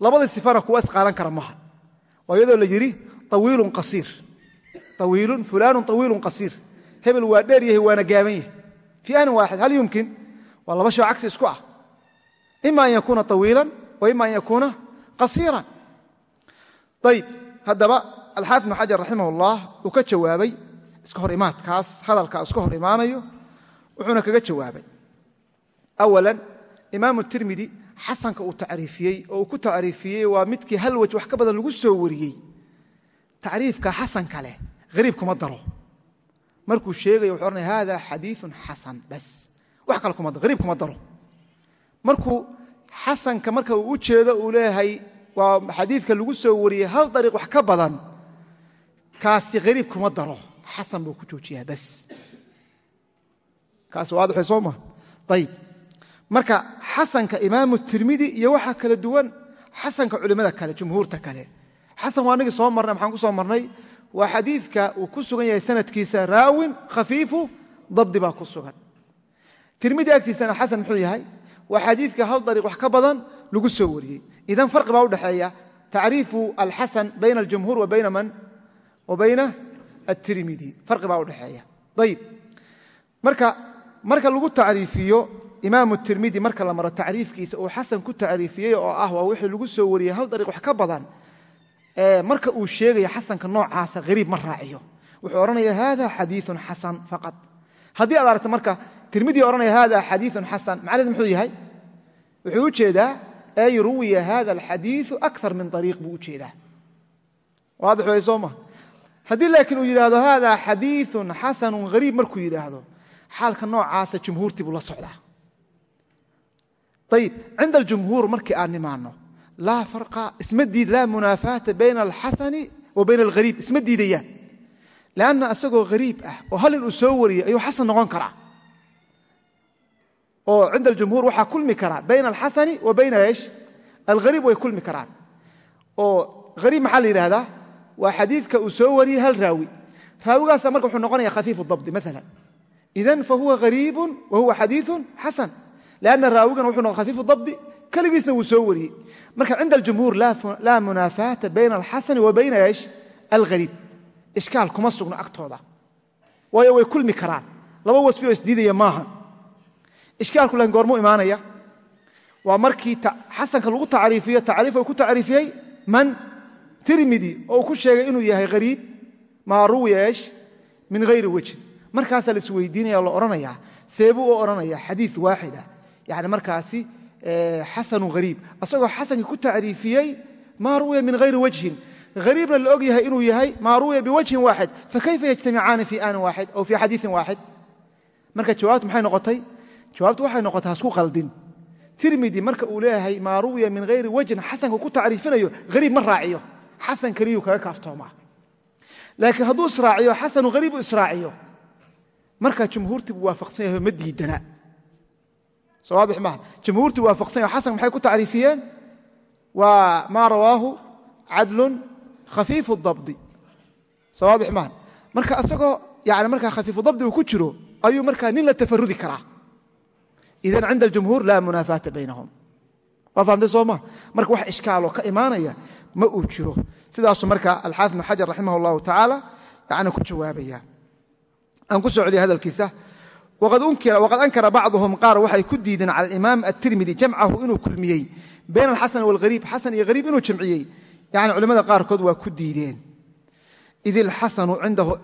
Labadii sifana kuwa isqaadan kara maha waa iyadoo la yidhi awiilun qasiir. Awiilun fulaanun awiilun qasiir. Hebel waa dheer yahay waana gaaban yahay. Fii anin waaxid hal yumkin? Waa laba shoo cagsi isku ah. Ima an yakuuna awiilan wa ima an yakuuna qasiiran. Ayib haddaba alxaafid ibnu xajar raximah ullah uu ka jawaabay iska hor imaadkaas hadalkaa iska hor imaanayo wuxuuna kaga jawaabay. Awalan imaamu tirmidi xasanka uu tacriifiyey oo uu ku tacriifiyey waa midkii hal wej wax ka badan lagu soo wariyey. Tacriifka xasanka leh hariib kuma daro. Markuu sheegaya wuxuu ohanaya hada xadiiun xasan bas. Wax kale hariib kuma daro. Markuu xasanka marka uu u jeedo uu leeyahay waa xadiidka lagu soo wariyey hal dariiq wax ka badan kaasi hariib kuma daro. Xasan buu ku joojiyaa bas. Kaas waadixay soo ma? Ayib marka xasanka imaamu tirmidi iyo waxaa kala duwan xasanka culimmada kale jumhuurta kale. Xasan waa nagii soo marnay maxaan ku soo marnay? Waa xadiidka uu ku sugan yahay sanadkiisa raawin khafiifu dabdi baa ku sugan. Tirmidi agtiisana xasan muxuu yahay? Waa xadiidka hal dariiq wax ka badan lagu soo wariyey. Idan farqi baa udhexeeya tacriifu alxasan bayna aljumhuur wa bayna man wa bayna atirmidi farqi baa udhexeeya ayib marka lagu tacriifiyo imaamu tirmidi marka la maro tacriifkiisa uu xasan ku tacriifiyey oo ah waa wixii lagu soo wariyey hal dariiq wax ka badan marka uu sheegaya xasanka noocaasa hariib ma raaciyo. Wuxuu odhanaya hada xadiiun xasan faqad haddii aad aragto marka tirmidi odhanaya hada xadiiun xasan. Macnaheed muxuu yahay? Wuxuu u jeedaa ay ruwiya hada alxadiiu akar min ariiq buu jeedaa. Waadix way soo ma haddii laakiin uu yidhaahdo hada xadiiun xasanun hariib markuu yidhaahdo xaalka noocaasa jumhuurtii buu la socdaa. Ayib cinda aljumhuur markii aan nimaano laa farqa isma diid laa munaafaata bayna alxasani wa bayna alghariib isma diidayaan lanna isagoo hariib ah oo hal in uu soo wariyey ayuu xasan noqon karaa. Oo cinda aljumhuur waxaa kulmi karaa bayna alxasani wa bayna esh alghariib way kulmi karaan. Oo hariib maxaa la yidhahdaa waa xadiidka uu soo wariyey hal raawi. Raawigaasa marka wuxuu noqonaya khafiifu dabdi maala idan fahuwa hariibun wa huwa xadiiun xasan lanna raawigan wuxuu noqon khafiifu dabdi keligiisna wuu soo wariyey. Marka cinda aljumhuur laa munaafaata bayna alxasani wa bayna esh alghariib ishkaal kuma sugno agtooda. Waayo way kulmi karaan. Laba wasfi oo isdiidaya maaha. Ishkaalku laakiin goormuu imaanaya. Waa markii xasanka lagu tacriifiyo tacriif uu ku tacriifiyey tirmidi oo uu ku sheegay inuu yahay hariib maa ruwiya esh min hayri wejhin markaasaa la isweydiinaya la odhanayaa seebuu u odhanaya xadiid waaxida yani markaasi xasanu hariib asagoo xasankii ku tacriifiyey maa ruwiya min hayri wajhin. Hariibna la og yahay inuu yahay maa ruwiya biwajhin waaxid. Fakayfa yajtamicaani fii aanin waaxid aw fii xadiiin waaxid? Marka jawaabtu maxay noqotay? Jawaabtu waxay noqotay hasku qaldin. Tirmidi marka uu leeyahay maa ruwiya min hayri wajhin xasanka ku tacriifinayo hariib ma raaciyo xasan keliyuu kaga kaaftoomaa laakiin hadduu israaciyo xasanu hariibu israaciyo. Markaa jumhuurtii buu waafaqsan yahay ma diidana. Soo waadix maaha jumhuurtii waafaqsan yaho xasanka maxay ku tacriifiyeen? Waa maa rawaahu cadlun khafiifu dabdi. Soo waadix maaha marka isagoo yani markaa khafiifu dabdi uu ku jiro ayuu markaa nin la tafarudi karaa. Idan cinda aljumhuur laa munaafaata ka imaanaya ma uu jiro. Sidaasuu marka alxaafid ibnu xajar raximah allahu tacaala yani ku jawaabaya. Aan ku soo celiya hadalkiisa waqad ankara bacduhum qaar waxay ku diideen cala alimaam atirmidi jamcahu inuu kulmiyey bayna alxasan waalhariib xasan iyo hariib inuu jamciyey. Yani culimmada qaarkood waa ku diideen. Id ilxasanu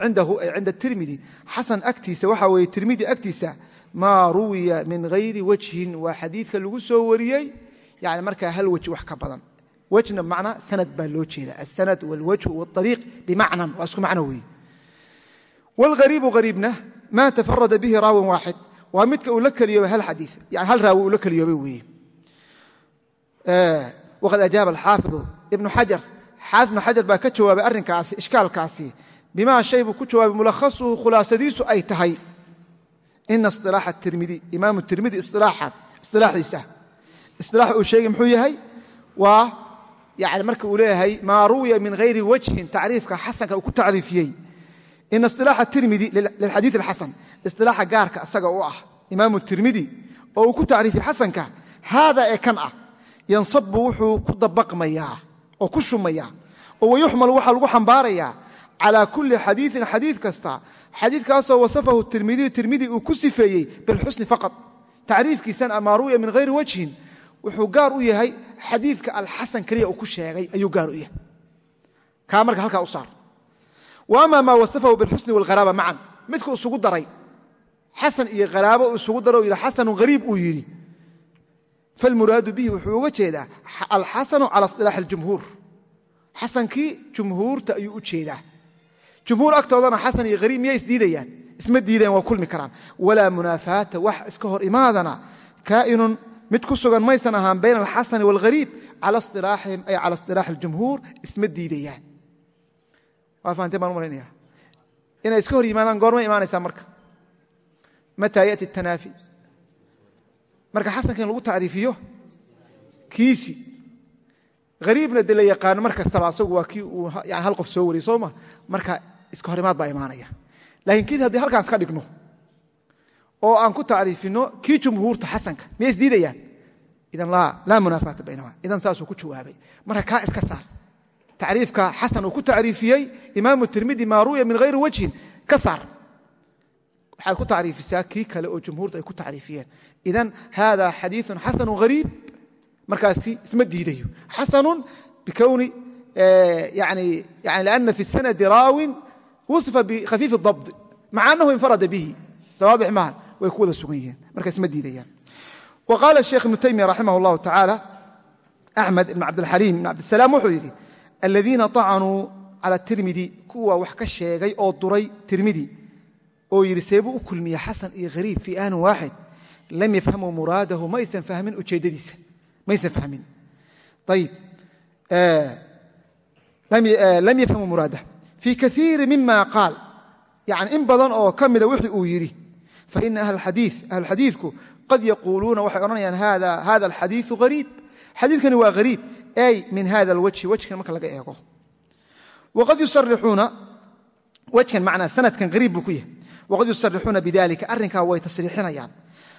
cindahu ay cinda tirmidi xasan agtiisa waxa weeye tirmidi agtiisa maa ruwiya min hayri wajhin waa xadiidka lagu soo wariyey. Yani markaa hal weji wax ka badan wejna bmacnaa sanad baa loo jeeda asanad wاlwajhu wاariiq bimacnan waa isku macno weeye wاlghariibu hariibna maa tafarada bihi raawin waaxid waa midka uu la keliyoobay hal xadii yani hal raawi uu la keliyoobay weeye waqad ajaaba alxaafidu ibnu xajar xaafid ibnu xajar baa ka jawaabay arrinkaasi ishkaalkaasi bimaa shay buu ku jawaabay mulakhasuhu khulaasadiisu ay tahay ina isilaaxa tirmidi imaamu tirmidi isilaaxaas isilaaxiisa isilaaxa uu sheegay muxuu yahay waa yani marka uu leeyahay maa ruwiya min hayri wajhin tacriifka xasanka uu ku tacriifiyey. Ina isilaaxa tirmidi lilxadiid alxasan isilaaxa gaarka isaga u ah imaamu tirmidi oo uu ku tacriifiyey xasanka haada ee kan ah yansabu wuxuu ku dabaqmayaa oo ku shumayaa oo wayuxmal waxaa lagu xambaarayaa calaa kulli xadiiin xadiid kasta. Xadiidkaasoo wasafahu tirmidiyu tirmidi uu ku sifeeyey bilxusni faqad tacriifkiisan amaa ru'ya min hayri wajhin wuxuu gaar u yahay xadiidka alxasan keliya uu ku sheegay ayuu gaar u yahay. Kaa marka halkaa u saar. Wa maa wasafahu bilxusni walgharaaba macan midku isugu daray xasan iyo haraabo uu isugu daro yidhi xasanu hariib uu yidhi. Falmuraadu bihi wuxuu uga jeedaa alxasanu cala isilaaxi aljumhuur. Xasankii jumhuurta ayuu u jeedaa. Jumhuur agtoodana xasan iyo hariib miyay isdiidayaan isma diidayaan waa kulmi karaan. Walaa munaafaata wax iska hor imaadana kaa'inun mid ku sugan maysan ahaan bayna alxasani waalghariib cala isilaaxihim ay cala isilaaxi aljumhuur isma diidayaan. Waa fahanteen baan u inay iska hor yimaadaan goormay imaanaysaa marka. Mataa ya'ti tanaafi. Marka xasanka lagu tacriifiyo kiisi. Hariibna de la yaqaano mar kastaba waa kii uu hal qof soo wariyey soo ma? Marka iska horimaad baa imaanaya. Lakiin kiis haddii halkaan iska dhigno oo aan ku tacriifino kii jumhuurta xasanka miyay isdiidayaan idan laa munaafaata baynamaa idan saasuu ku jawaabay marka kaa iska saar tacriifka xasan uu ku tacriifiyey imaamu tirmidi maa ru'ya min hayri wajhin ka saar waxaad ku tacriifisaa kii kale oo jumhuurtu ay ku tacriifiyeen idan haadaa xadiiun xasanu hariib markaasi isma diidayo xasanu bikowni yani lianna fi sanadi raawin wasifa bikhafiifi dabdi maca annahu infarada bihi sawaadix maaha way ku wada sugan yihiin marka isma diidayaan wa qaala sheekh ibnu taymiya raximah اllahu tacaala axmed ibn cabdilxaliim ibn cabdisalaam wuxuu yidhi aladiina acanuu cala tirmidi kuwa wax ka sheegay oo duray tirmidi oo yidhi seebuu u kulmiya xasan iyo hariib fii anin waaxid lam yafhamuu muraadahu ma aysan fahmin ujeeddadiisa maysan fahmin ayib lam yafhamuu muraada fii kaiiri mima qaal yani in badan oo ka mida wixii uu yidhi faina ahlxadiiku qad yaquuluuna waxay odhanayaan hada alxadiiu hariib xadiidkani waa hariib ay min hada alwajhi wejkan marka laga eego. Waqad yusarixuuna wejkan macnaa sanadkan hariib buu ku yahay. Wqad yusarixuuna bidalika arrinkaa way tasriixinayaan.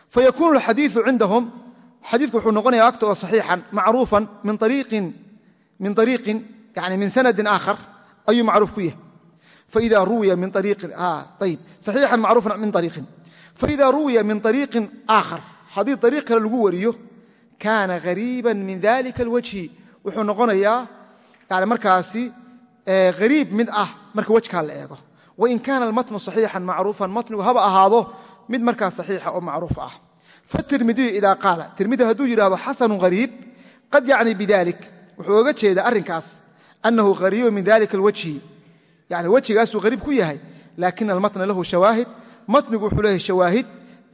Fayakuunu alxadiiu cindahum xadiidku wuxuu noqonaya agta oo saxiixan macruufan min ariiqin yani min sanadin aakhar ayuu macruuf ku yahay. Faida ruwiya min ayib saxiixan macruufan min ariiqin faida ruwiya min ariiqin aakhar haddii ariiq kale lagu wariyo kaana hariiban min dalika alwajhi wuxuu noqonayaa yani markaasi hariib mid ah marka wejkaa la eego wain kaana almatnu saxiixan macruufan matnigu haba ahaado mid markaa saxiixa oo macruuf ah fatirmidiyu idaa qaala tirmidi hadduu yidhahdo xasanu hariib qad yacni bidalik wuxuu oga jeedaa arrinkaas annahu hariibu min dalika alwajhi yani wejigaasuu hariib ku yahay laakina almatna lahu shawaahid matnigu wuxuu leeyahay shawaahid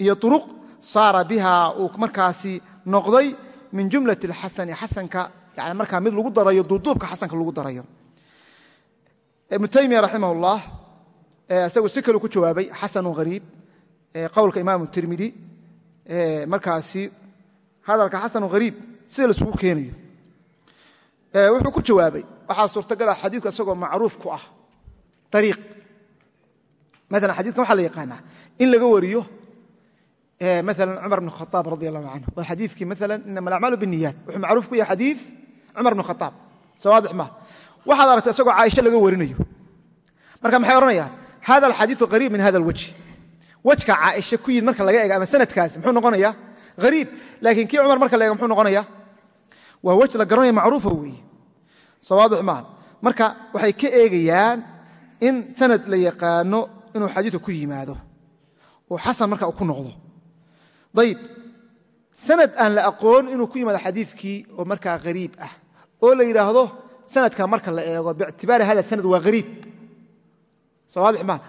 iyo turuq saara biha uu markaasi noqday min jumlati alxasani xasanka yani markaa mid lagu darayo duuduubka xasanka lagu darayo. Ibnu taymiya raximah ullah isagu si kale ku jawaabay xasanu hariib qowlka imaamu tirmidi markaasi hadalka xasanu hariib sida laisugu keenayo. Wuxuu ku jawaabay waxaa suurtagala xadiidku isagoo macruuf ku ah ariiq maala xadidkan waxaa la yaqaanaa in laga wariyo maala cumar bn khaaab radi allahu canhu waa xadiikii maala inama alacmaalu biniyaat wuxuu macruuf ku yahay xadii cumar bn khaaab sawaadix ma. Waxaad aragtay isagoo caaisho laga warinayo. Marka maxay odhanayaan hada alxadiiu hariib min hada alwajhi wejka caaisha ku yid marka laga eega ama sanadkaasi muxuu noqonaya hariib laakiin kii cumar marka la eega muxuu noqonaya waa wej la garanaya macruufa weeye. Sawaadix maaha marka inuu xadiiku ku yimaado oo xasan marka ku noqdo. Ayib sanad aan la aqoon inuu ku yimaado xadiikii oo markaa hariib ah oo la yidhaahdo sanadka marka la eego biictibaari hada sanad waa hariib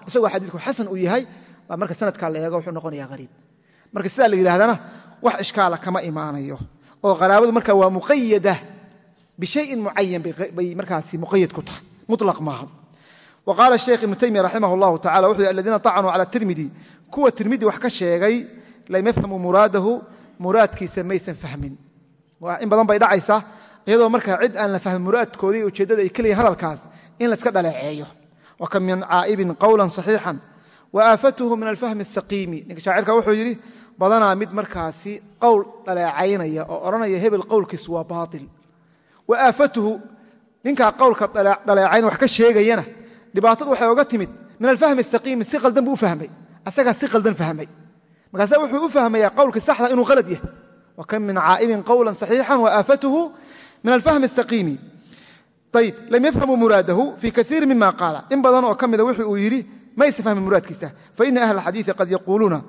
isagoo xadiiku xasan uu yahay baa marka sanadka la eego wuxuu noqonaya hariib marka sidaa la yidhahdana wax ishkaala kama imaanayo oo qaraabadu marka waa muqayada bishayin mucayan bay markaasi muqayad ku tahay mulaq maaha qaala sheekh ibnu taymiya raximah llahu tacala wuxuu yhi aladiina acanuu cala tirmidi kuwa tirmidi wax ka sheegay lam yafhamu muraadahu muraadkiisa maysan fahmin. In badan bay dhacaysa iyadoo marka cid aan la fahmin muraadkoodii ujeeddada ay keliya hadalkaas in layska dhaleeceeyo. Wa kam min caa'ibin qowlan saxiixan wa aafatuhu min alfahmi asaqiimi ninka shaacirka wuxuu yidhi badanaa mid markaasi qowl dhaleecaynaya oo odhanaya hebel qowlkiisu waa baail wa aafatuhu ninkaa qowlka dhaleecayn dhibaatadu waxay oga timid min alfahmi asaqiimi si qaldan buu u fahmay. Asagaa si qaldan fahmay. Markaasa wuxuu u fahmayaa qowlkii saxda inuu qalad yahay. Wa min caa'ibin qowla صaxiixan wa aafatuhu min alfahmi asaqiimi ayib lam yafhamuu muraadahu fii kaiiri mima qaala. In badan oo ka mida wuxu uu yidhi maysa fahmin muraadkiisa? Faina ahla xadiii qad yaquuluuna.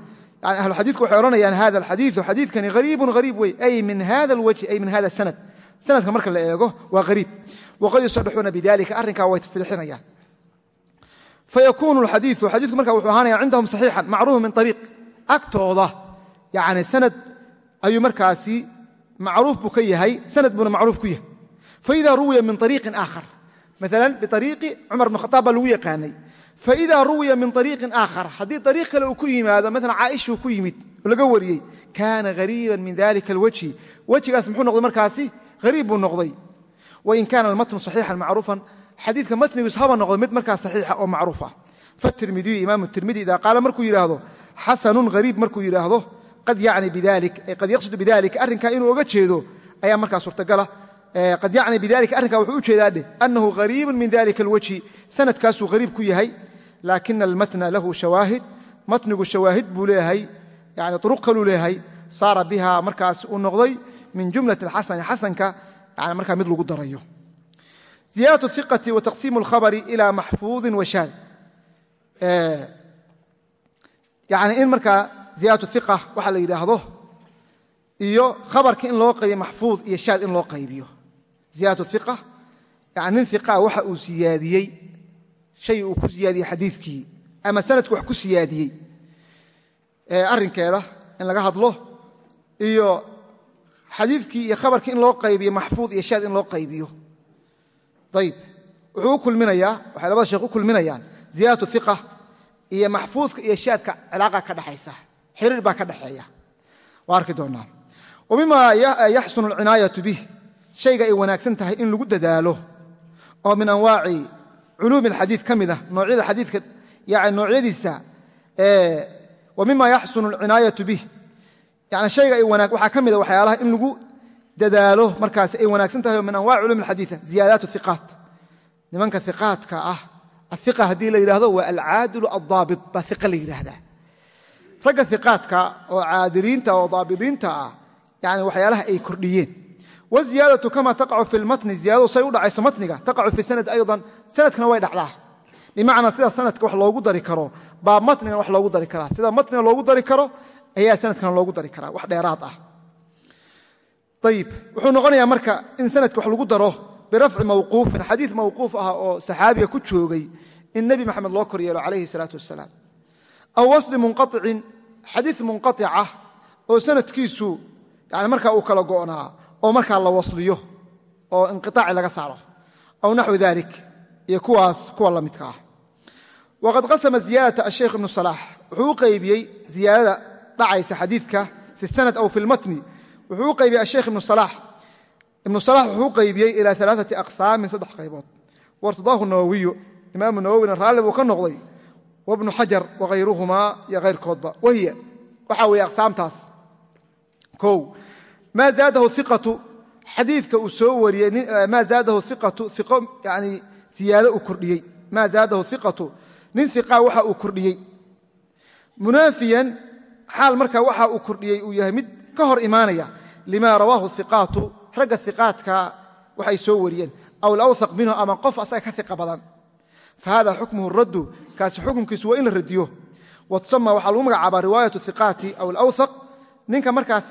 Yani ahlu xadiiku waxay odhanayaan hada alxadiiu xadiidkani hariibun hariib wey ay min hada alwajhi ay min hada sanad. Sanadka marka la eego waa hariib waqad yusadixuuna bidalika arrinkaa way tasriixinayaan fayakuunu xadiiu xadiiku marka wuxuu ahaanaya cindahum saxiixan macruufu min ariiq agtooda yani sanad ayuu markaasi macruuf buu ka yahay sanad buuna macruuf ku yahay faida ruwiya min ariiqin aakhar maala biariiqi cumar bn khaaab baa lagu yaqaanay faida ruwiya min ariiqin aakhar haddii ariiq kale uu ku yimaado maala caaishuu ku yimid oo laga wariyey kaana hariiban min dalika alwajhi wejigaas muxuu noqday markaasi hariib buu noqday wain kaana almatnu saxiixan macruufan xadiidka matnigiisu haba noqdo mid markaa saxiixa oo macruuf ah. Fatirmidiyu imaamu tirmidi ida qaala markuu yidhaahdo xasanun hariib markuu yidhaahdo qad yacni bidalik ay qad yaqsudu bidalika arrinkaa inuu oga jeedo ayaa markaa suurtagala. Qad yacni bidalika arrinkaa wuxuu u jeedaa dheh annahu hariibun min dalika alwajhi sanadkaasuu hariib ku yahay laakina almatna lahu shawaahid matnigu shawaahid buu leeyahay yani uruq kaluu leeyahay saara biha markaas uu noqday min jumlati alxasani xasanka yani markaa mid lagu darayo ziyaadaة الiqati wa taqsiim اlkhabri ila maxfuudi wa shaad yani in markaa ziyaadaة iqa waxa la yidhaahdo iyo khabarka in loo qaybiyo maxfuud iyo shaad in loo qaybiyo ziyaadaة iqa yani nin iqaa waxa uu siyaadiyey shay uu ku siyaadiyey xadiidkii ama sanadku wax ku siyaadiyey arrinkeeda in laga hadlo iyo xadiidkii iyo khabarkii in loo qaybiyo maxfuud iyo shaad in loo qaybiyo ayib wuxuu u kulminayaa waxay labada sheekh u kulminayaan ziyaadatu iqa iyo maxfuudka iyo shaadka cilaaqa ka dhexaysa xiriir baa ka dhexeeya waa arki doonaa. Wa mima yaxsunu alcinaayatu bih. Shayga ay wanaagsan tahay in lagu dadaalo oo min anwaaci culuumi alxadiid ka mida noocyada xadiidka yani noocyadiisa wa mima yaxsunu alcinaayatu bih. Yani shayga waxaa ka mida waxyaalaha in lagu dadaalo markaas ay wanaagsan tahay oo min anwac culum alxadiia ziyaadaat iqaat nimanka iqaatka ah aiqa haddii la yidhahdo waa alcaadilu addaabit baa iqa la yidhaahdaa. Ragga iqaatka oo caadiliinta oo daabitiinta ah yani waxyaalaha ay kordhiyeen. Waziyaadatu kama taqacu fi lmatni ziyadadu say u dhacayso matniga taqacu fi sanad aydan sanadkana way dhacdaa. Bimacnaa sida sanadka wax loogu dari karo baa matnigana wax loogu dari karaa. Sida matniga loogu dari karo ayaa sanadkana loogu dari karaa wax dheeraad ah ayib wuxuu noqonayaa marka in sanadka wax lagu daro birafci mawquufin xadiid mawquuf ah oo saxaabiga ku joogay in nebi maxamed loo kor yeelo calayhi salaatu wasalaam aw wasli munqaicin xadiid munqaicah oo sanadkiisu yani markaa uu kala go'naa oo markaa la wasliyo oo inqiaaci laga saaro aw naxwi dalik iyo kuwaas kuwa la midka ah. Waqad qasama ziyaadata asheikh ibnu salaax wuxuu u qaybiyey ziyaadada dhacaysa wuxuu u qaybiyey asheikh ibnu salaax ibnu salax wuxuu u qaybiyey ilaa alaaati aqsaamin saddex qaybood. Wartadaahu nawowiyu imaamu nawowina raalli buu ka noqday wabnu xajar wakhayruhumaa iyo hayrkoodba wahiya waxaa weeye aqsaamtaas. O maa zaadahu iqatu xadiidka uu soo wariyey maa zaadahu iqatu iqo yani siyaado uu kordhiyey. Maa zaadahu iqatu nin iqaa waxa uu kordhiyey. Munaafiyan xaal markaa waxa uu kordhiyey uu yahay mid ka hor imaanaya lima rawaahu iqaatu ragga iqaadka waxay soo wariyeen. Aw alawthaq minhu ama qof asaga ka iqa badan. Fa hada xukmuhu raddu. Kaasi xukumkiisu waa in la radiyo. Wa tusama waxaa lagu magacaabaa riwaayat iqaati aw alawthaq. Ninka markaa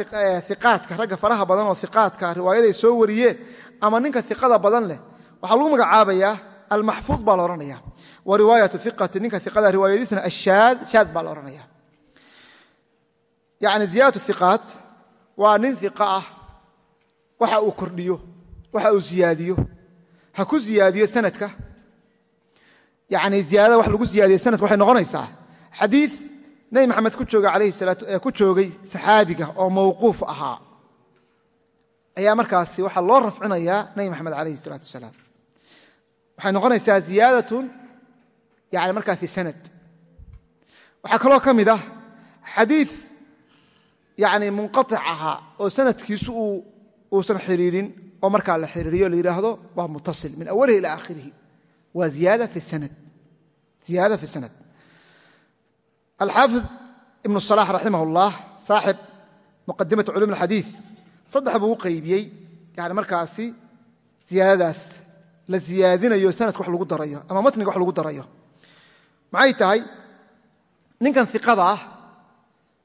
iqaadka ragga faraha badan oo iqaadka riwaayaday soo wariyeen ama ninka iqada badan leh waxaa lagu magacaabayaa almaxfuud baa la odhanaya wa riwaayat iqati ninka iqada riwaayadiisna ashaad shaad baa la odhanaya yani ziyaadatu iqaat waa nin iqa ah. Waxa uu kordhiyo waxa uu ziyaadiyo. Ha ku ziyaadiyo sanadka. Yani ziyaadada wax lagu ziyaadiyo sanadka waxay noqonaysaa xadiid nebi maxamed ku jooga alayhi salaatu ku joogay saxaabiga oo mawquuf ahaa. Ayaa markaasi waxaa loo rafcinayaa nebi maxamed alayhi salaatu wasalaam. Waxay noqonaysaa ziyaadatun yani markaasi sanad. Waxaa kaloo ka mid ah xadiid yani munqaic ahaa oo sanadkiisu uusan xiriirin oo markaa la xiriiriyo la yidhaahdo waa mutasil min awalihi ila aakhirihi. Waa ziyaada fi sanad. Alxaafid ibnu salax raximah اllah saaxib muqadimat culum اlxadiid saddex buu u qaybiyey yani markaasi ziyaadadaas la ziyaadinayo sanadka wax lagu darayo ama matniga wax lagu darayo. Maxay tahay? Ninkan iqada ah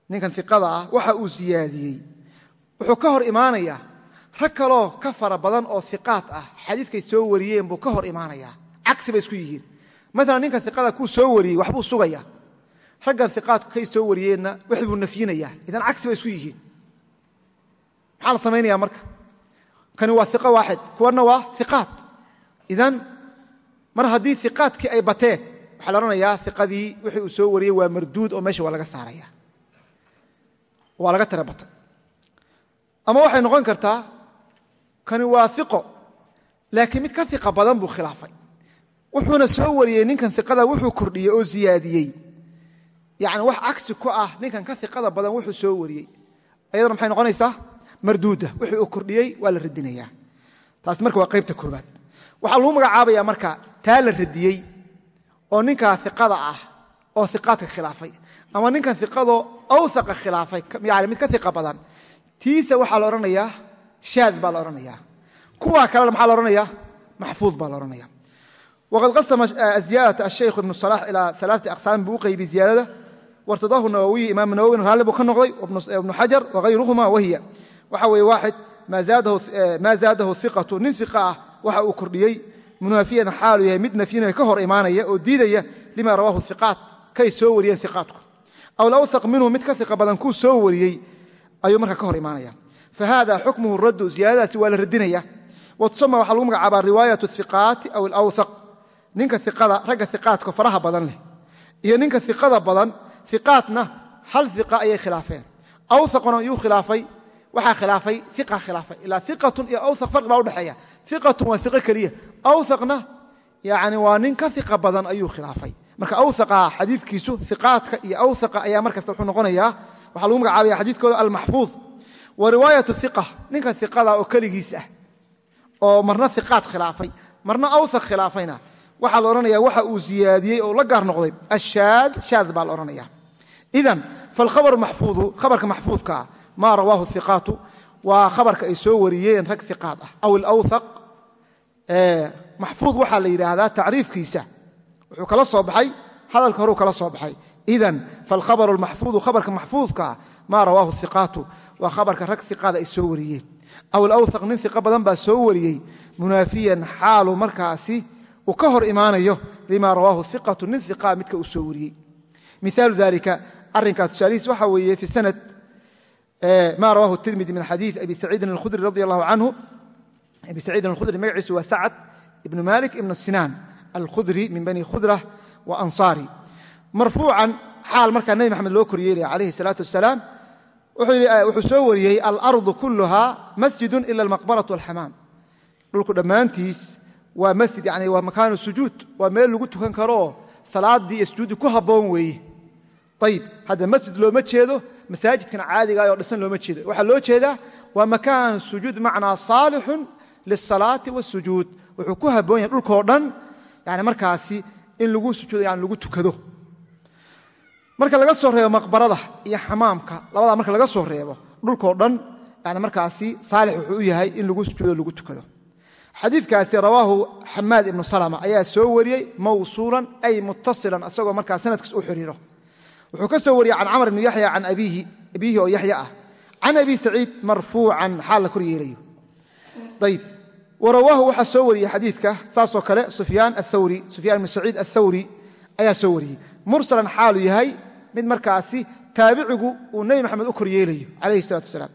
ninkan iqada ah waxa uu ziyaadiyey wuxuu ka hor imaanayaa rag kaloo ka fara badan oo iqaad ah xadiidkay soo wariyeen buu ka hor imaanayaa. Cagsi bay isku yihiin. Maalan ninkan iqada kuu soo wariyey waxbuu sugaya raggan iqaadku kay soo wariyeenna wax buu nafyinayaa. Idan cagsi bay isku yihiin. Maxaa la samaynaya marka? Kani waa iqa waaxid kuwanna waa iqaad idan mar haddii iqaadkii ay bateen waxaa la odhanayaa iqadii wixii uu soo wariyey waa marduud oo meesha waa laga saaraya waa laga tira batay ama waxay noqon kartaa kani waa iqo laakiin mid ka iqa badan buu khilaafay. Wuxuuna soo wariyey ninkan iqada wuxuu kordhiyey oo ziyaadiyey. Yani wax cagsi ku ah ninkan ka iqada badan wuxuu soo wariyey. Ayadana maxay noqonaysaa? Marduuda wixii uu kordhiyey waa la radinayaa. Taas marka waa qaybta koobaad waxaa lagu magacaabaya marka taa la radiyey oo ninkaa iqada ah oo iqaadka khilaafay ama ninkan iqadoo awhaqa khilaafay yani mid ka iqa badan tiisa waxaa la odhanayaa shaad baa la odhanayaa kuwa kalena maxaa la odhanaya maxfuud baa la odhanaya waqad qasama ziyaadata ashaykhu ibnu salax ilaa alaaati aqsaamin buu u qaybiyey ziyaadada wartadaahu nawowiyi imaam nawowina raalli buu ka noqday ibnu xajar wahayruhuma wahiya waxa weye waaxid maa zaadahu iqatu nin iqa ah waxa uu kordhiyey munaafiyan xaalu yahay mid nafyinaya ka hor imaanaya oo diidaya lima rawaahu iqaat kay soo wariyeen iqaatku aw lawthaq minhu mid ka iqa badan kuu soo wariyey ayuu marka ka hor imaanaya fa hada xukmuhu raddu ziyaadadaasi waa la radinaya wa tusama waxaa lagu magacaabaa riwaayat iqaati aw alawthaq ninka iqada ragga iqaadka faraha badan leh iyo ninka iqada badan iqaatna hal iqa ayay khilaafeen awthaqna yuu khilaafay waxaa khilaafay iqa khilaafay ilaa iqatun iyo awthaq farqi baa udhexeeya iqatun waa iqo keliya awthaqna yani waa nin ka iqa badan ayuu khilaafay marka awthaqa xadiidkiisu iqaadka iyo awthaqa ayaa markasta wuxuu noqonayaa waxaa lagu magacaabaya xadiidkooda almaxfuud wa riwaayat iqa ninka iqada oo keligiis ah oo marna iqaad khilaafay marna awthaq khilaafayna waxaa la odhanaya waxa uu ziyaadiyey oo la gaar noqday ashaad shaad baa la odhanaya idan falkhabaru maxfuudu khabarka maxfuudkaa maa rawaahu iqaatu waa khabarka ay soo wariyeen rag iqaad ah aw alawthaq. Maxfuud waxaa la yidhaahdaa tacriifkiisa wuxuu kala soo baxay? Hadalka horeu kala soo baxay. Idan falkhabaru lmaxfuudu khabarka maxfuudkaa maa rawaahu iqaatu waa khabarka rag iqaada ay soo wariyeen. Aw alawthaq nin iqa badan baa soo wariyey. Munaafiyan xaalu markaasi uu ka hor imaanayo lima rawaahu iqatu nin iqa midka uu soo wariyey. Miaalu dalika arrinkaa tusaalihiis waxa weeye fi sanad ma rawahu tirmidi min xadiid abi saciidin alkhudri radi allahu canhu abi saciidin alkhudri magaciisu waa sacad ibnu malik ibn sinaan alkhudri min bani khudra wa ansaari marfuucan xaal markaa nebi maxamed loo koryeelaya calayhi salaatu wasalaam wuxuu soo wariyey alardu kuluha masjidun ila almaqbaratu alxamaam dhulku dhammaantiis waa masjid yani waa makaanu sujuud waa meel lagu tukan karooo salaaddii iyo sujuuddii ku habboon weeye ayib hadda masjid looma jeedo masaajidkan caadigaah oo dhisan looma jeedo. Waxaa loo jeedaa waa makaan sujuud macnaa saalixun lisalaati wasujuud wuxuu ku habboon yahay dhulkoo dhan yani markaasi in lagu sujuudo yani lagu tukado. Marka laga soo reebo maqbarada iyo xamaamka labadaa marka laga soo reebo dhulkoo dhan yani markaasi saalix wuxuu u yahay in lagu sujuudo lagu tukado. Xadiikaasi rawaahu xamaad ibnu salma ayaa soo wariyey mawsuulan ay muttasilan asagoo markaa sanadkiis u xiriiro wuxuu ka soo wariyey can camr ibni yaxya can abiihi oo yaxya ah. Can abi saciid marfuucan xaal la kor yeelayo. Ayb warawaahu waxaa soo wariyey xadiidka saasoo kale sufyaan athawri sufyaan ibnu saciid athawri ayaa soo wariyey mursalan xaalu yahay mid markaasi taabicigu uu nebi maxamed u kor yeelayo calayhi salatu wasalaam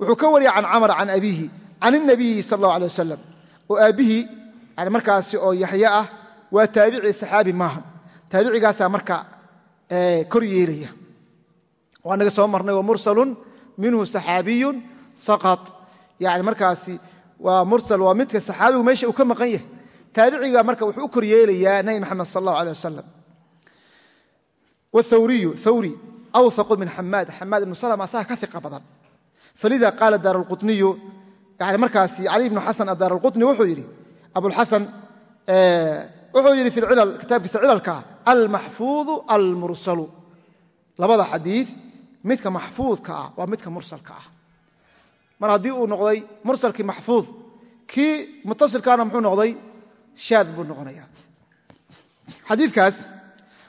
wuxuu ka wariyey can camr can abiihi can inabiyi sal allahu alay wasalam oo aabbihii markaasi oo yaxye ah waa taabici saxaabi maaha taabicigaasaa marka kor yeelaya waa waa mursal waa midka saxaabigu meesha uu ka maqan yahay. Taabiciga marka wuxuu u kor yeelayaa nabi maxamed sal allahu aleh wasalam wthawriyu thawri awhaqu min xamaad xamaad ibnu salm asaga ka iqa badan. Falida qaala daar alquniyu yani markaasi cali ibnu xasan adaar alquni wuxuu yidhi abulxasan wuxuu yidhi fi kitaabkiisa cilalka almaxfuudu almursalu. Labada xadii midka maxfuudka ah waa midka mursalka ah mar haddii uu noqday mursalkii maxfuud kii mutasilkaana muxuu noqday shaad buu noqonaya xadiikaas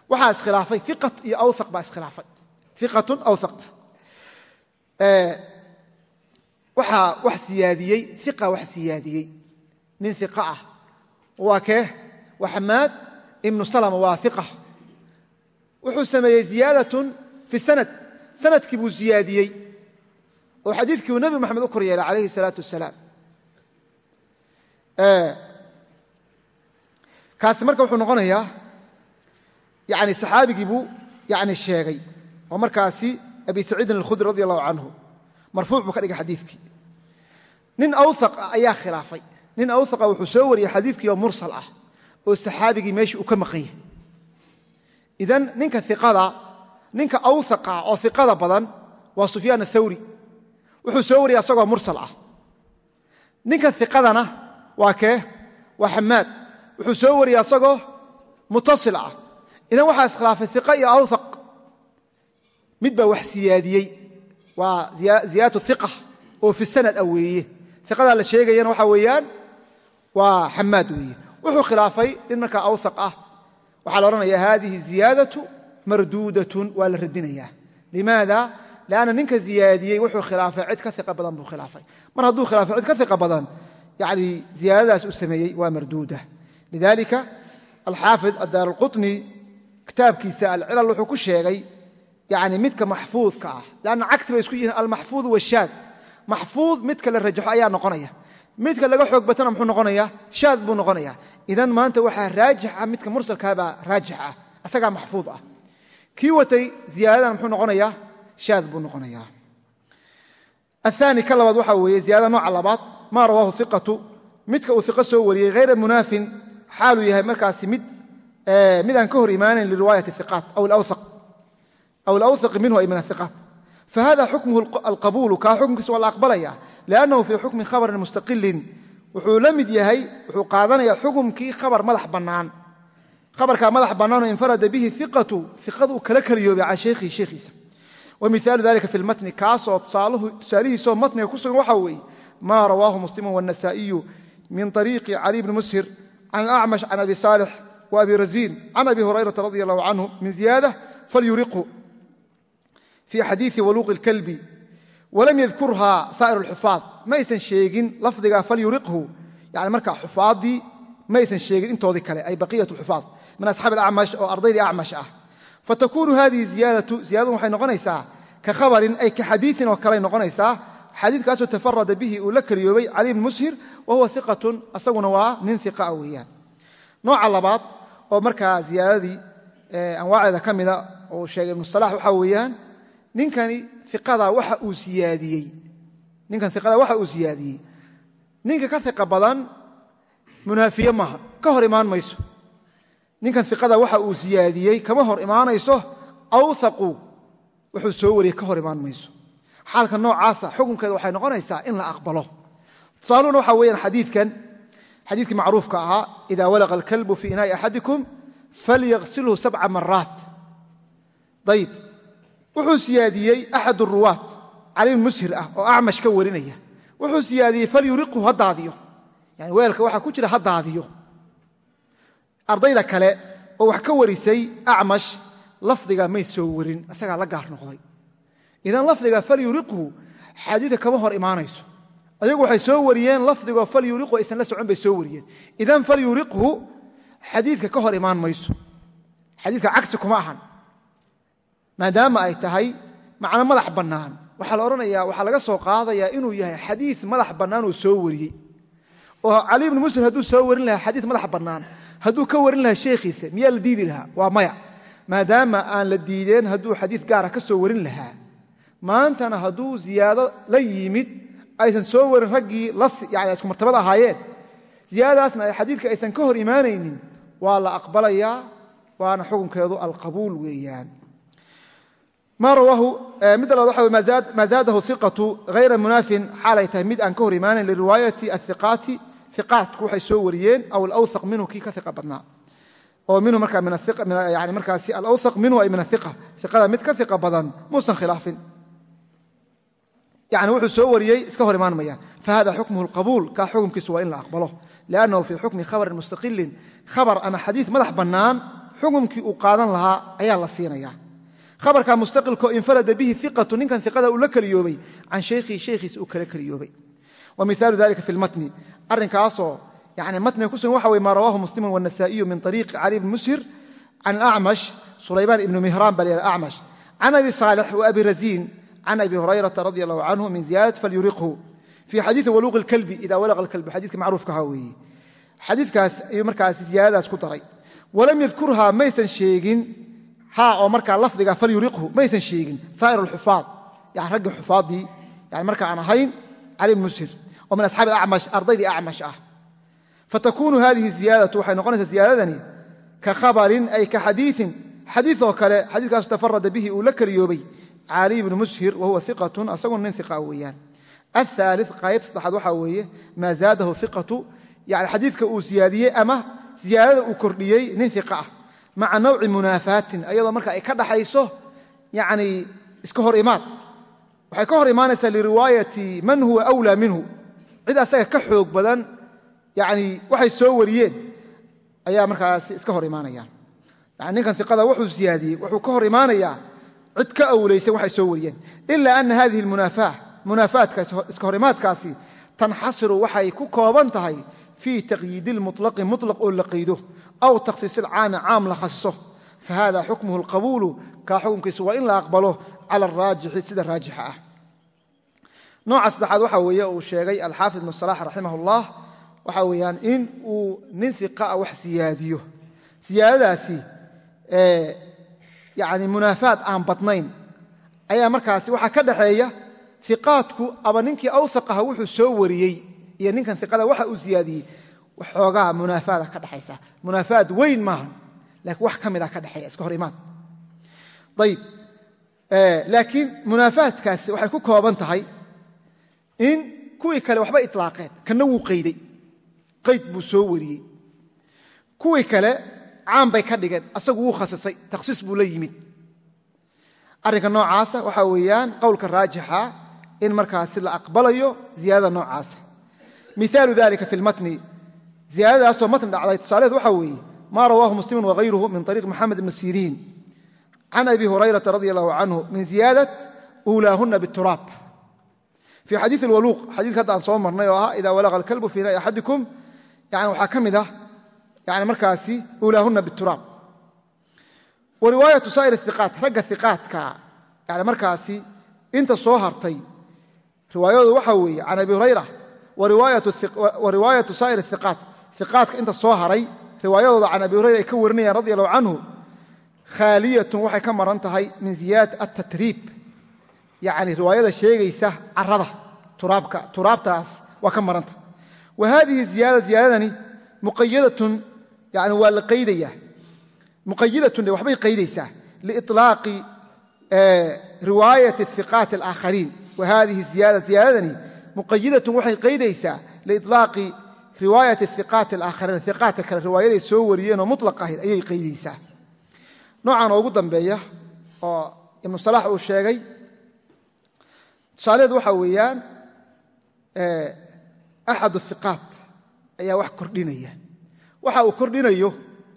waxaa iskhilaafay iqat iyo awaq baa iskhilaafay. Iqatun awaq waxaa wax siyaadiyey iqa wax siyaadiyey. Nin iqa ah. Waa kee? Waa ibnu salama waa iqa wuxuu sameeyey ziyaadatun fi sanad. Sanadkii buu siyaadiyey oo xadiidkii uu nebi moxamed u kor yeelay calayhi salaatu wasalaam. Kaasi marka wuxuu noqonayaa yani saxaabigii buu yani sheegay oo markaasi abi saciidin alkhudri radi allahu canhu marfuuc buu ka dhigay xadiikii nin awaq ah ayaa khilaafay. Nin awhaqa wuxuu soo wariyey xadiidkii oo mursal ah oo saxaabigii meeshii uu ka maqan yahay. Idan ninka iqada ninka awhaqa oo iqada badan waa sufyaan athawri wuxuu soo wariyey asagoo mursal ah. Ninka iqadana waa kee? Waa xamaad. Wuxuu soo wariyey asagoo mutasil ah. Idan waxaa iskhilaafay iqa iyo awhaq mid baa wax siyaadiyey. Waa ziyaadatu iqa oo fi sanad ah weeye. Iqadaa la sheegayana waxaa weeyaan waa xamaad weeye. Wuxuu khilaafay nin markaa awhaq ah. Waxaa la odhanaya hadihi ziyaadatu marduudatun waa la radinayaa. Limaada lanna ninka ziyaadiyey wuxuu khilaafay cid ka iqa badan buu khilaafay mar hadduu khilaafay cid ka iqa badan yani ziyaadadaas u sameeyey waa marduuda lidalika alxaafid addaar alqutni kitaabkiisa alcilal wuxuu ku sheegay yani midka maxfuudka ah lanna cagsi bay isku yihiin almaxfuud washaad maxfuud midka la rajaxo ayaa noqonaya midka laga xoog batana muxuu noqonaya shaad buu noqonaya idan maanta waxaa raajixa midka mursalkaabaa raajix ah asagaa maxfuud shaad buu noqonaya aani ka labaad waxaa weeye ziyaadada nooca labaad maa rawaahu iqatu midka uu iqo soo wariyey hayra munaafin xaaluu yahay markaasi mid aan ka hor imaanayn liriwaayat iqaat aw alawhaqi minhu ay min aiqaat fahada xukmuhu alqabuulu kaa xukunkiisa waa la aqbalaya liannahu fii xukmi khabarin mustaqilin wuxuu la mid yahay wuxuu qaadanaya xukumkii khabar madax bannaan. Khabarkaa madax bannaanoo infarada bihi iqatu iqadu uu kala keliyoobay can shaykhihi sheekhiisa wmiaalu dalika fi lmatni kaasoo tusaalihiisoo matniga ku sugan waxaa weeye maa rawaahu muslimu wاnasaa'iyu min طariiqi cali bni mushir can alacmash can abi saalix wa abi raziin can abi hurayrata radi allahu canhu min ziyaada falyuriqhu fii xadiiثi waluuqi اlkalbi walam yadkurhaa saa'ir اlxufaad ma aysan sheegin lafdiga falyuriqhu yani markaa xufaaddii ma aysan sheegin intoodii kale ay baqiyat xufaad min asxaabi acmash oo ardaydii acmash ah fatakunu hadihi ziyaadatu ziyadadu waxay noqonaysaa ka khabarin ay ka xadiiin oo kaley noqonaysaa xadiikaasoo tafarada bihi uu la keliyoobay cali bn mushir wa huwa iqatun asaguna waa nin iqaa weeyaan. Nooca labaad oo markaa ziyaadadii anwaaceeda ka mida uu sheegay ibnu salax waxaa weeyaan ninkani iqada waxa uu siyaadiyey ninkan iqada waxa uu siyaadiyey. Ninka ka iqa badan munaafiye maaha ka hor imaan mayso ninkan iqada waxa uu siyaadiyey kama hor imaanayso awhaqu wuxuu soo wariyey ka hor imaan mayso. Xaalka noocaasa xukunkeeda waxay noqonaysaa in la aqbalo. Tusaaluhuna waxa weyaan xadiikan xadiidkii macruufka ahaa ida walaqa alkalbu fii inaa'i axadikum falyaqsilhu sabca maraat ayib wuxuu siyaadiyey axad ruwaat cali bn mushir ah oo acmash ka warinaya. Wuxuu siyaadiyey falyuriqhu ha daadiyo. Yani weelka waxaa ku jira ha daadiyo ardayda kale oo wax ka warisay acmash lafdiga may soo warin isagaa la gaar noqday. Idan lafdiga falyuriqhu xadiidka kama hor imaanayso. Ayagu waxay soo wariyeen lafdigoo falyuriqhu aysan la socon bay soo wariyeen. Idan falyuriqhu xadiidka ka hor imaan mayso. Xadiidka cagsi kuma ahan. Maadaama ay tahay macno madax bannaan. Waxaa la odhanayaa waxaa laga soo qaadayaa inuu yahay xadiid madax bannaan oo soo wariyey. Oo cali ibnu muslim hadduu soo warin lahaa xadiid madax bannaan hadduu ka warin lahaa sheekhiisa miyaa la diidi lahaa? Waa maya. Maadaama aan la diideen hadduu xadiid gaara ka soo warin lahaa maantana hadduu ziyaado la yimid aysan soo warin raggii yani martabad ahaayeen ziyaadadaasna ay xadiidka aysan ka hor imaanaynin waa la aqbalayaa waana xukunkeedu alqabuul weeyaan. Maa zaadahu iqatu hayra munaafin xaalay tahay mid aan ka hor imaanayn liriwaayati aiqaati iqaatku waxay soo wariyeen aw alawthaq minhu kii ka iqa badnaa. Oo minhu markaa yani markaasi alawthaq minhu ay min aiqa iqada mid ka iqa badan muusan khilaafin. Yani wuxuu soo wariyey iska hor imaan mayaan. Fahada xukmuhu alqabuul kaa xukumkiisu waa in la aqbalo. Liannahu fii xukmi khabarin mustaqilin khabar ama xadiid madax bannaan xukumkii uu qaadan lahaa ayaa la siinaya habarka mustaqilkoo infarada bihi iqatu ninkan iqada uu la keliyoobay can shaykhihi shaykhiisa uu kala keliyoobay wa miaalu dalika fi lmatni arrinkaasoo yani matniga kusugan waxa wey maa rawahu muslimu wanasa'iyu min ariiqi cali ibni mushir can acmash sulaymaan ibnu mihraan baa la can abi saalix wa raziin can abi hurayrata radi allahu canhu min ziyadat falyuriqhu. Fii xadiidi waluuqi اlkalbi ida walaqa اlkalbi xadidka macruufkaha weeye xadiidkaas ayuu markaas ziyaadadaas ku daray. Walam yadkurhaa maysan sheegin. Ha oo markaa lafdiga falyuriqhu maysan sheegin. Saa'ir alxufaad yani raggii xufaaddii yani marka aan ahayn cali bn mushir oo min asxaabi acmash ardaydii acmash ah. Fatakunu hadihi ziyaadatu waxay noqonaysaa ziyaadadani ka khabarin ay ka xadiiin xadiid oo kale xadiiskaasu tafarada bihi uu la keliyoobay cali bnu mushir wa huwa iqatun asaguna nin iqa weeyaan. Ahaali qayb saddexaad waxaa weeye maa zaadahu iqatu yani xadiidka uu siyaadiyey ama ziyaadada uu kordhiyey nin iqa ah. Maca nawci munaafaatin ayadoo marka ay ka dhaxayso yani iska hor cid asaga ka xoog badan yani waxay soo wariyeen ayaa markaas iska hor imaanayaan yani ninkan iqada wuxuu siyaadiyey wuxuu ka hor imaanayaa cid ka awlaysa waxay soo wariyeen. Ila ana hadihi munaafa munaafaadka iska hor imaadkaasi tanxasiru waxay ku kooban tahay fii taqyiidi lmuطlaqi muطlaq oo la qaydo aw takhsiis ilcaami caam la khasiso. Fahada xukmuhu alqabuulu kaa xukunkiisu waa in la aqbalo cala araajixi sida raajixa ah nooca saddexaad waxaa weeye uu sheegay alxaafid ibnu salax raximah اllah waxaa weeyaan in uu nin iqaa wax siyaadiyo. Siyaadadaasi yani munaafaad aan badnayn ayaa markaasi waxaa ka dhaxeeya iqaadku ama ninkii awhaq aha wuxuu soo wariyey iyo ninkan iqada waxa uu siyaadiyey. Waxoogaa munaafaada ka dhexaysa munaafaad weyn maaha laakiin wax ka mida ka dhexeeya iska hor imaad ayib laakiin munaafaadkaasi waxay ku kooban tahay in kuwii kale waxba itlaaqeen. Kanna wuu qayday. Qayd buu soo wariyey. Kuwii kale caan bay ka dhigeen. Asagu wuu khasisay. Takhsiis buu la yimid. Arrinka noocaasa waxaa weeyaan qowlka raajixa in markaasi la aqbalayo ziyaadada noocaasa. Miaalu dalika fi lmatni ziyaadadaasoo matni dhacday tusaaleed waxaa weeye maa rawaahu muslimun wahayruhu min ariiq moxamed ibni siriin. Can abi hurayrata radi allahu canhu min ziyaadat uulaahuna bituraab fii xadiii alwaluuq xadiidka hadda aan soo marnay oo ah ida walaqa alkalbu fii na'i axadikum yani waxaa ka mid ah yani markaasi uulaahuna bituraab wa riwaayatu saa'ir iqaat ragga iqaadka yani markaasi inta soo hartay riwaayadu waxaa weeye can abi hurayra wa riwaayatu saa'ir iqaat iqaadka inta soo haray riwaayadooda can abi hurayra ay ka warinayaan radi allahu canhu khaaliyatun waxay ka maran tahay min ziyaadati atatriib yani riwaayada sheegaysa carada turaabka turaabtaas waa ka maranta wa hadihi ziyaada ziyaadadani muqayadatun yani waa la qaydaya muqayidatun de waxbay qaydaysaa liiطlaaqi riwaayati iqaati alaakhariin wa hadihi ziyaada ziyaadadani muqayidatun waxay qaydaysaa liiطlaaqi riwaayati iqaati alaakhariin iqaatka kale riwaayaday soo wariyeenoo muطlaq ahayd ayay qaydaysaa noocan oo ugu dambeeya oo ibnu salax uu sheegay tusaalaheedu waxaa weeyaan axad iqaat ayaa wax kordhinaya. Waxa uu kordhinayo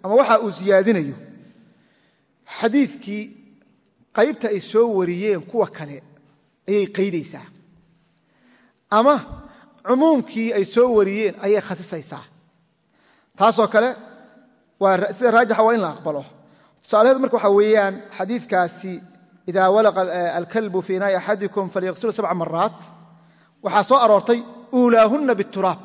ama waxa uu siyaadinayo xadiidkii qaybta ay soo wariyeen kuwa kale ayay qaydaysaa. Ama cumuumkii ay soo wariyeen ayay khasisaysaa. Taasoo kale sida raajixa waa in la aqbalo. Tusaalaheedu marka waxaa weeyaan xadiidkaasi ida walaqa alkalbu fii inaa'i axadikum falyaqsilu sabca maraat waxaa soo aroortay uulaahunna bituraab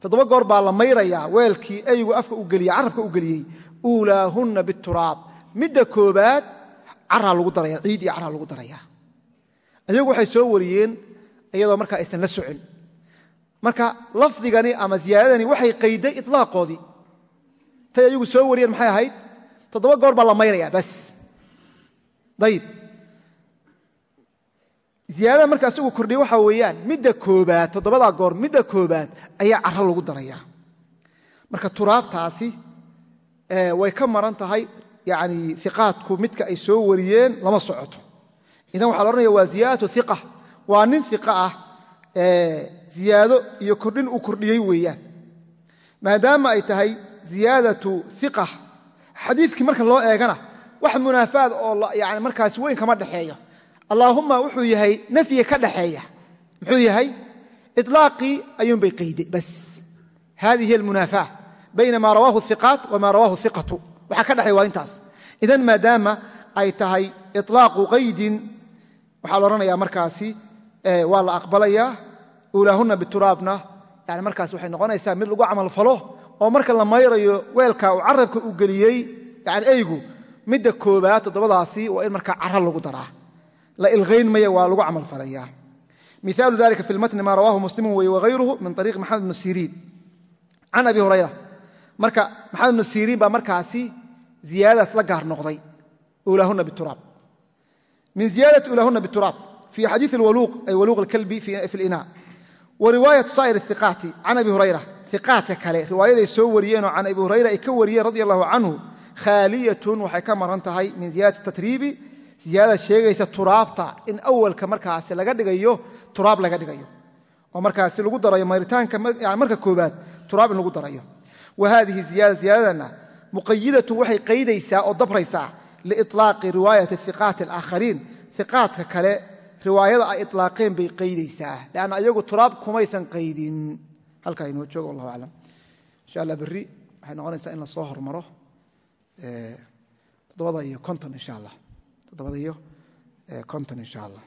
toddoba goor baa la mayrayaa weelkii eygu afka u geliyey carabka u geliyey uulaahunna bituraab midda koobaad caraa lagu daraya ciid iyo caraa lagu daraya ayagu waxay soo wariyeen iyadoo markaa aysan la socon marka lafdigani ama ziyaadadani waxay qayday ilaaqoodii tay ayagu soo wariyeen maxay ahayd toddoba goor baa la ziyaadada marka isagu kordhiye waxaa weeyaan midda koobaad toddobadaa goor midda koobaad ayaa caro lagu daraya marka turaabtaasi way ka maran tahay yani iqaadku midka ay soo wariyeen lama socoto. Idan waxa la odhanaya waa ziyaadatu iqa waa nin iqa ah ziyaado iyo kordhin uu kordhiyey weeyaan. Maadaama ay tahay ziyaadatu iqa xadiidkii marka loo eegana wax munaafaad oo yani markaas weyn kama dhexeeyo allaahumma wuxuu yahay nafyiga ka dhaxeeya. Muxuu yahay? Ilaaqii ayuunbay qayday bas. Hadihi hiy almunaafaa bayna maa rawaahu iqaat wamaa rawaahu iqatu waxaa ka dhexeeya waa intaas. Idan maadaama ay tahay ilaaqu qaydin waxaa la odhanayaa markaasi waa la aqbalayaa uulaahunna bituraabna. Yani markaas waxay noqonaysaa mid lagu camalfalo oo marka la mayrayo weelka uu carabka u geliyey yani eygu midda koobaad toddobadaasi waa in markaa cara lagu daraa la ilhayn maya waa lagu camalfalaya miaalu dalika fi lmatni ma rawahu muslimu wey wahayruhu min ariiqi maxamed bn siriin. Can abi hurayra marka maxamed bn siriin baa markaasi ziyaadadaas la gaar noqday ulaahuna bituraab min ziyadati ulaahuna bituraab fi xadiii waluuq ay waluuq alkalbi fi lina wa riwaayatu saa'ir iqaati can abi hurayra iqaatka kale riwaayaday soo wariyeenoo can abi hurayra ay ka wariyeen radi allahu canhu khaaliyatun waxay ka maran tahay min ziyadati tatriibi ziyaadada sheegaysa turaabta in awalka markaasi laga dhigayo turaab laga dhigayo. Oo markaasi lagu darayo mayritaanka marka koobaad turaab in lagu darayo. Wa hadihi ziyada ziyadadana muqayidatun waxay qaydaysaa oo dabraysaa liiطlaaqi riwaayati iqaati alaakhariin. Iqaadka kale riwaayada ay ilaaqeen bay qaydaysaa lanna ayagu turaab kumaysan qaydin. Halkaa inoo joogo wallahu aclam. Insha allah berri waxay noqonaysaa in la hormaro toddobada iyo konton insha allah toddobada iyo konton insha allah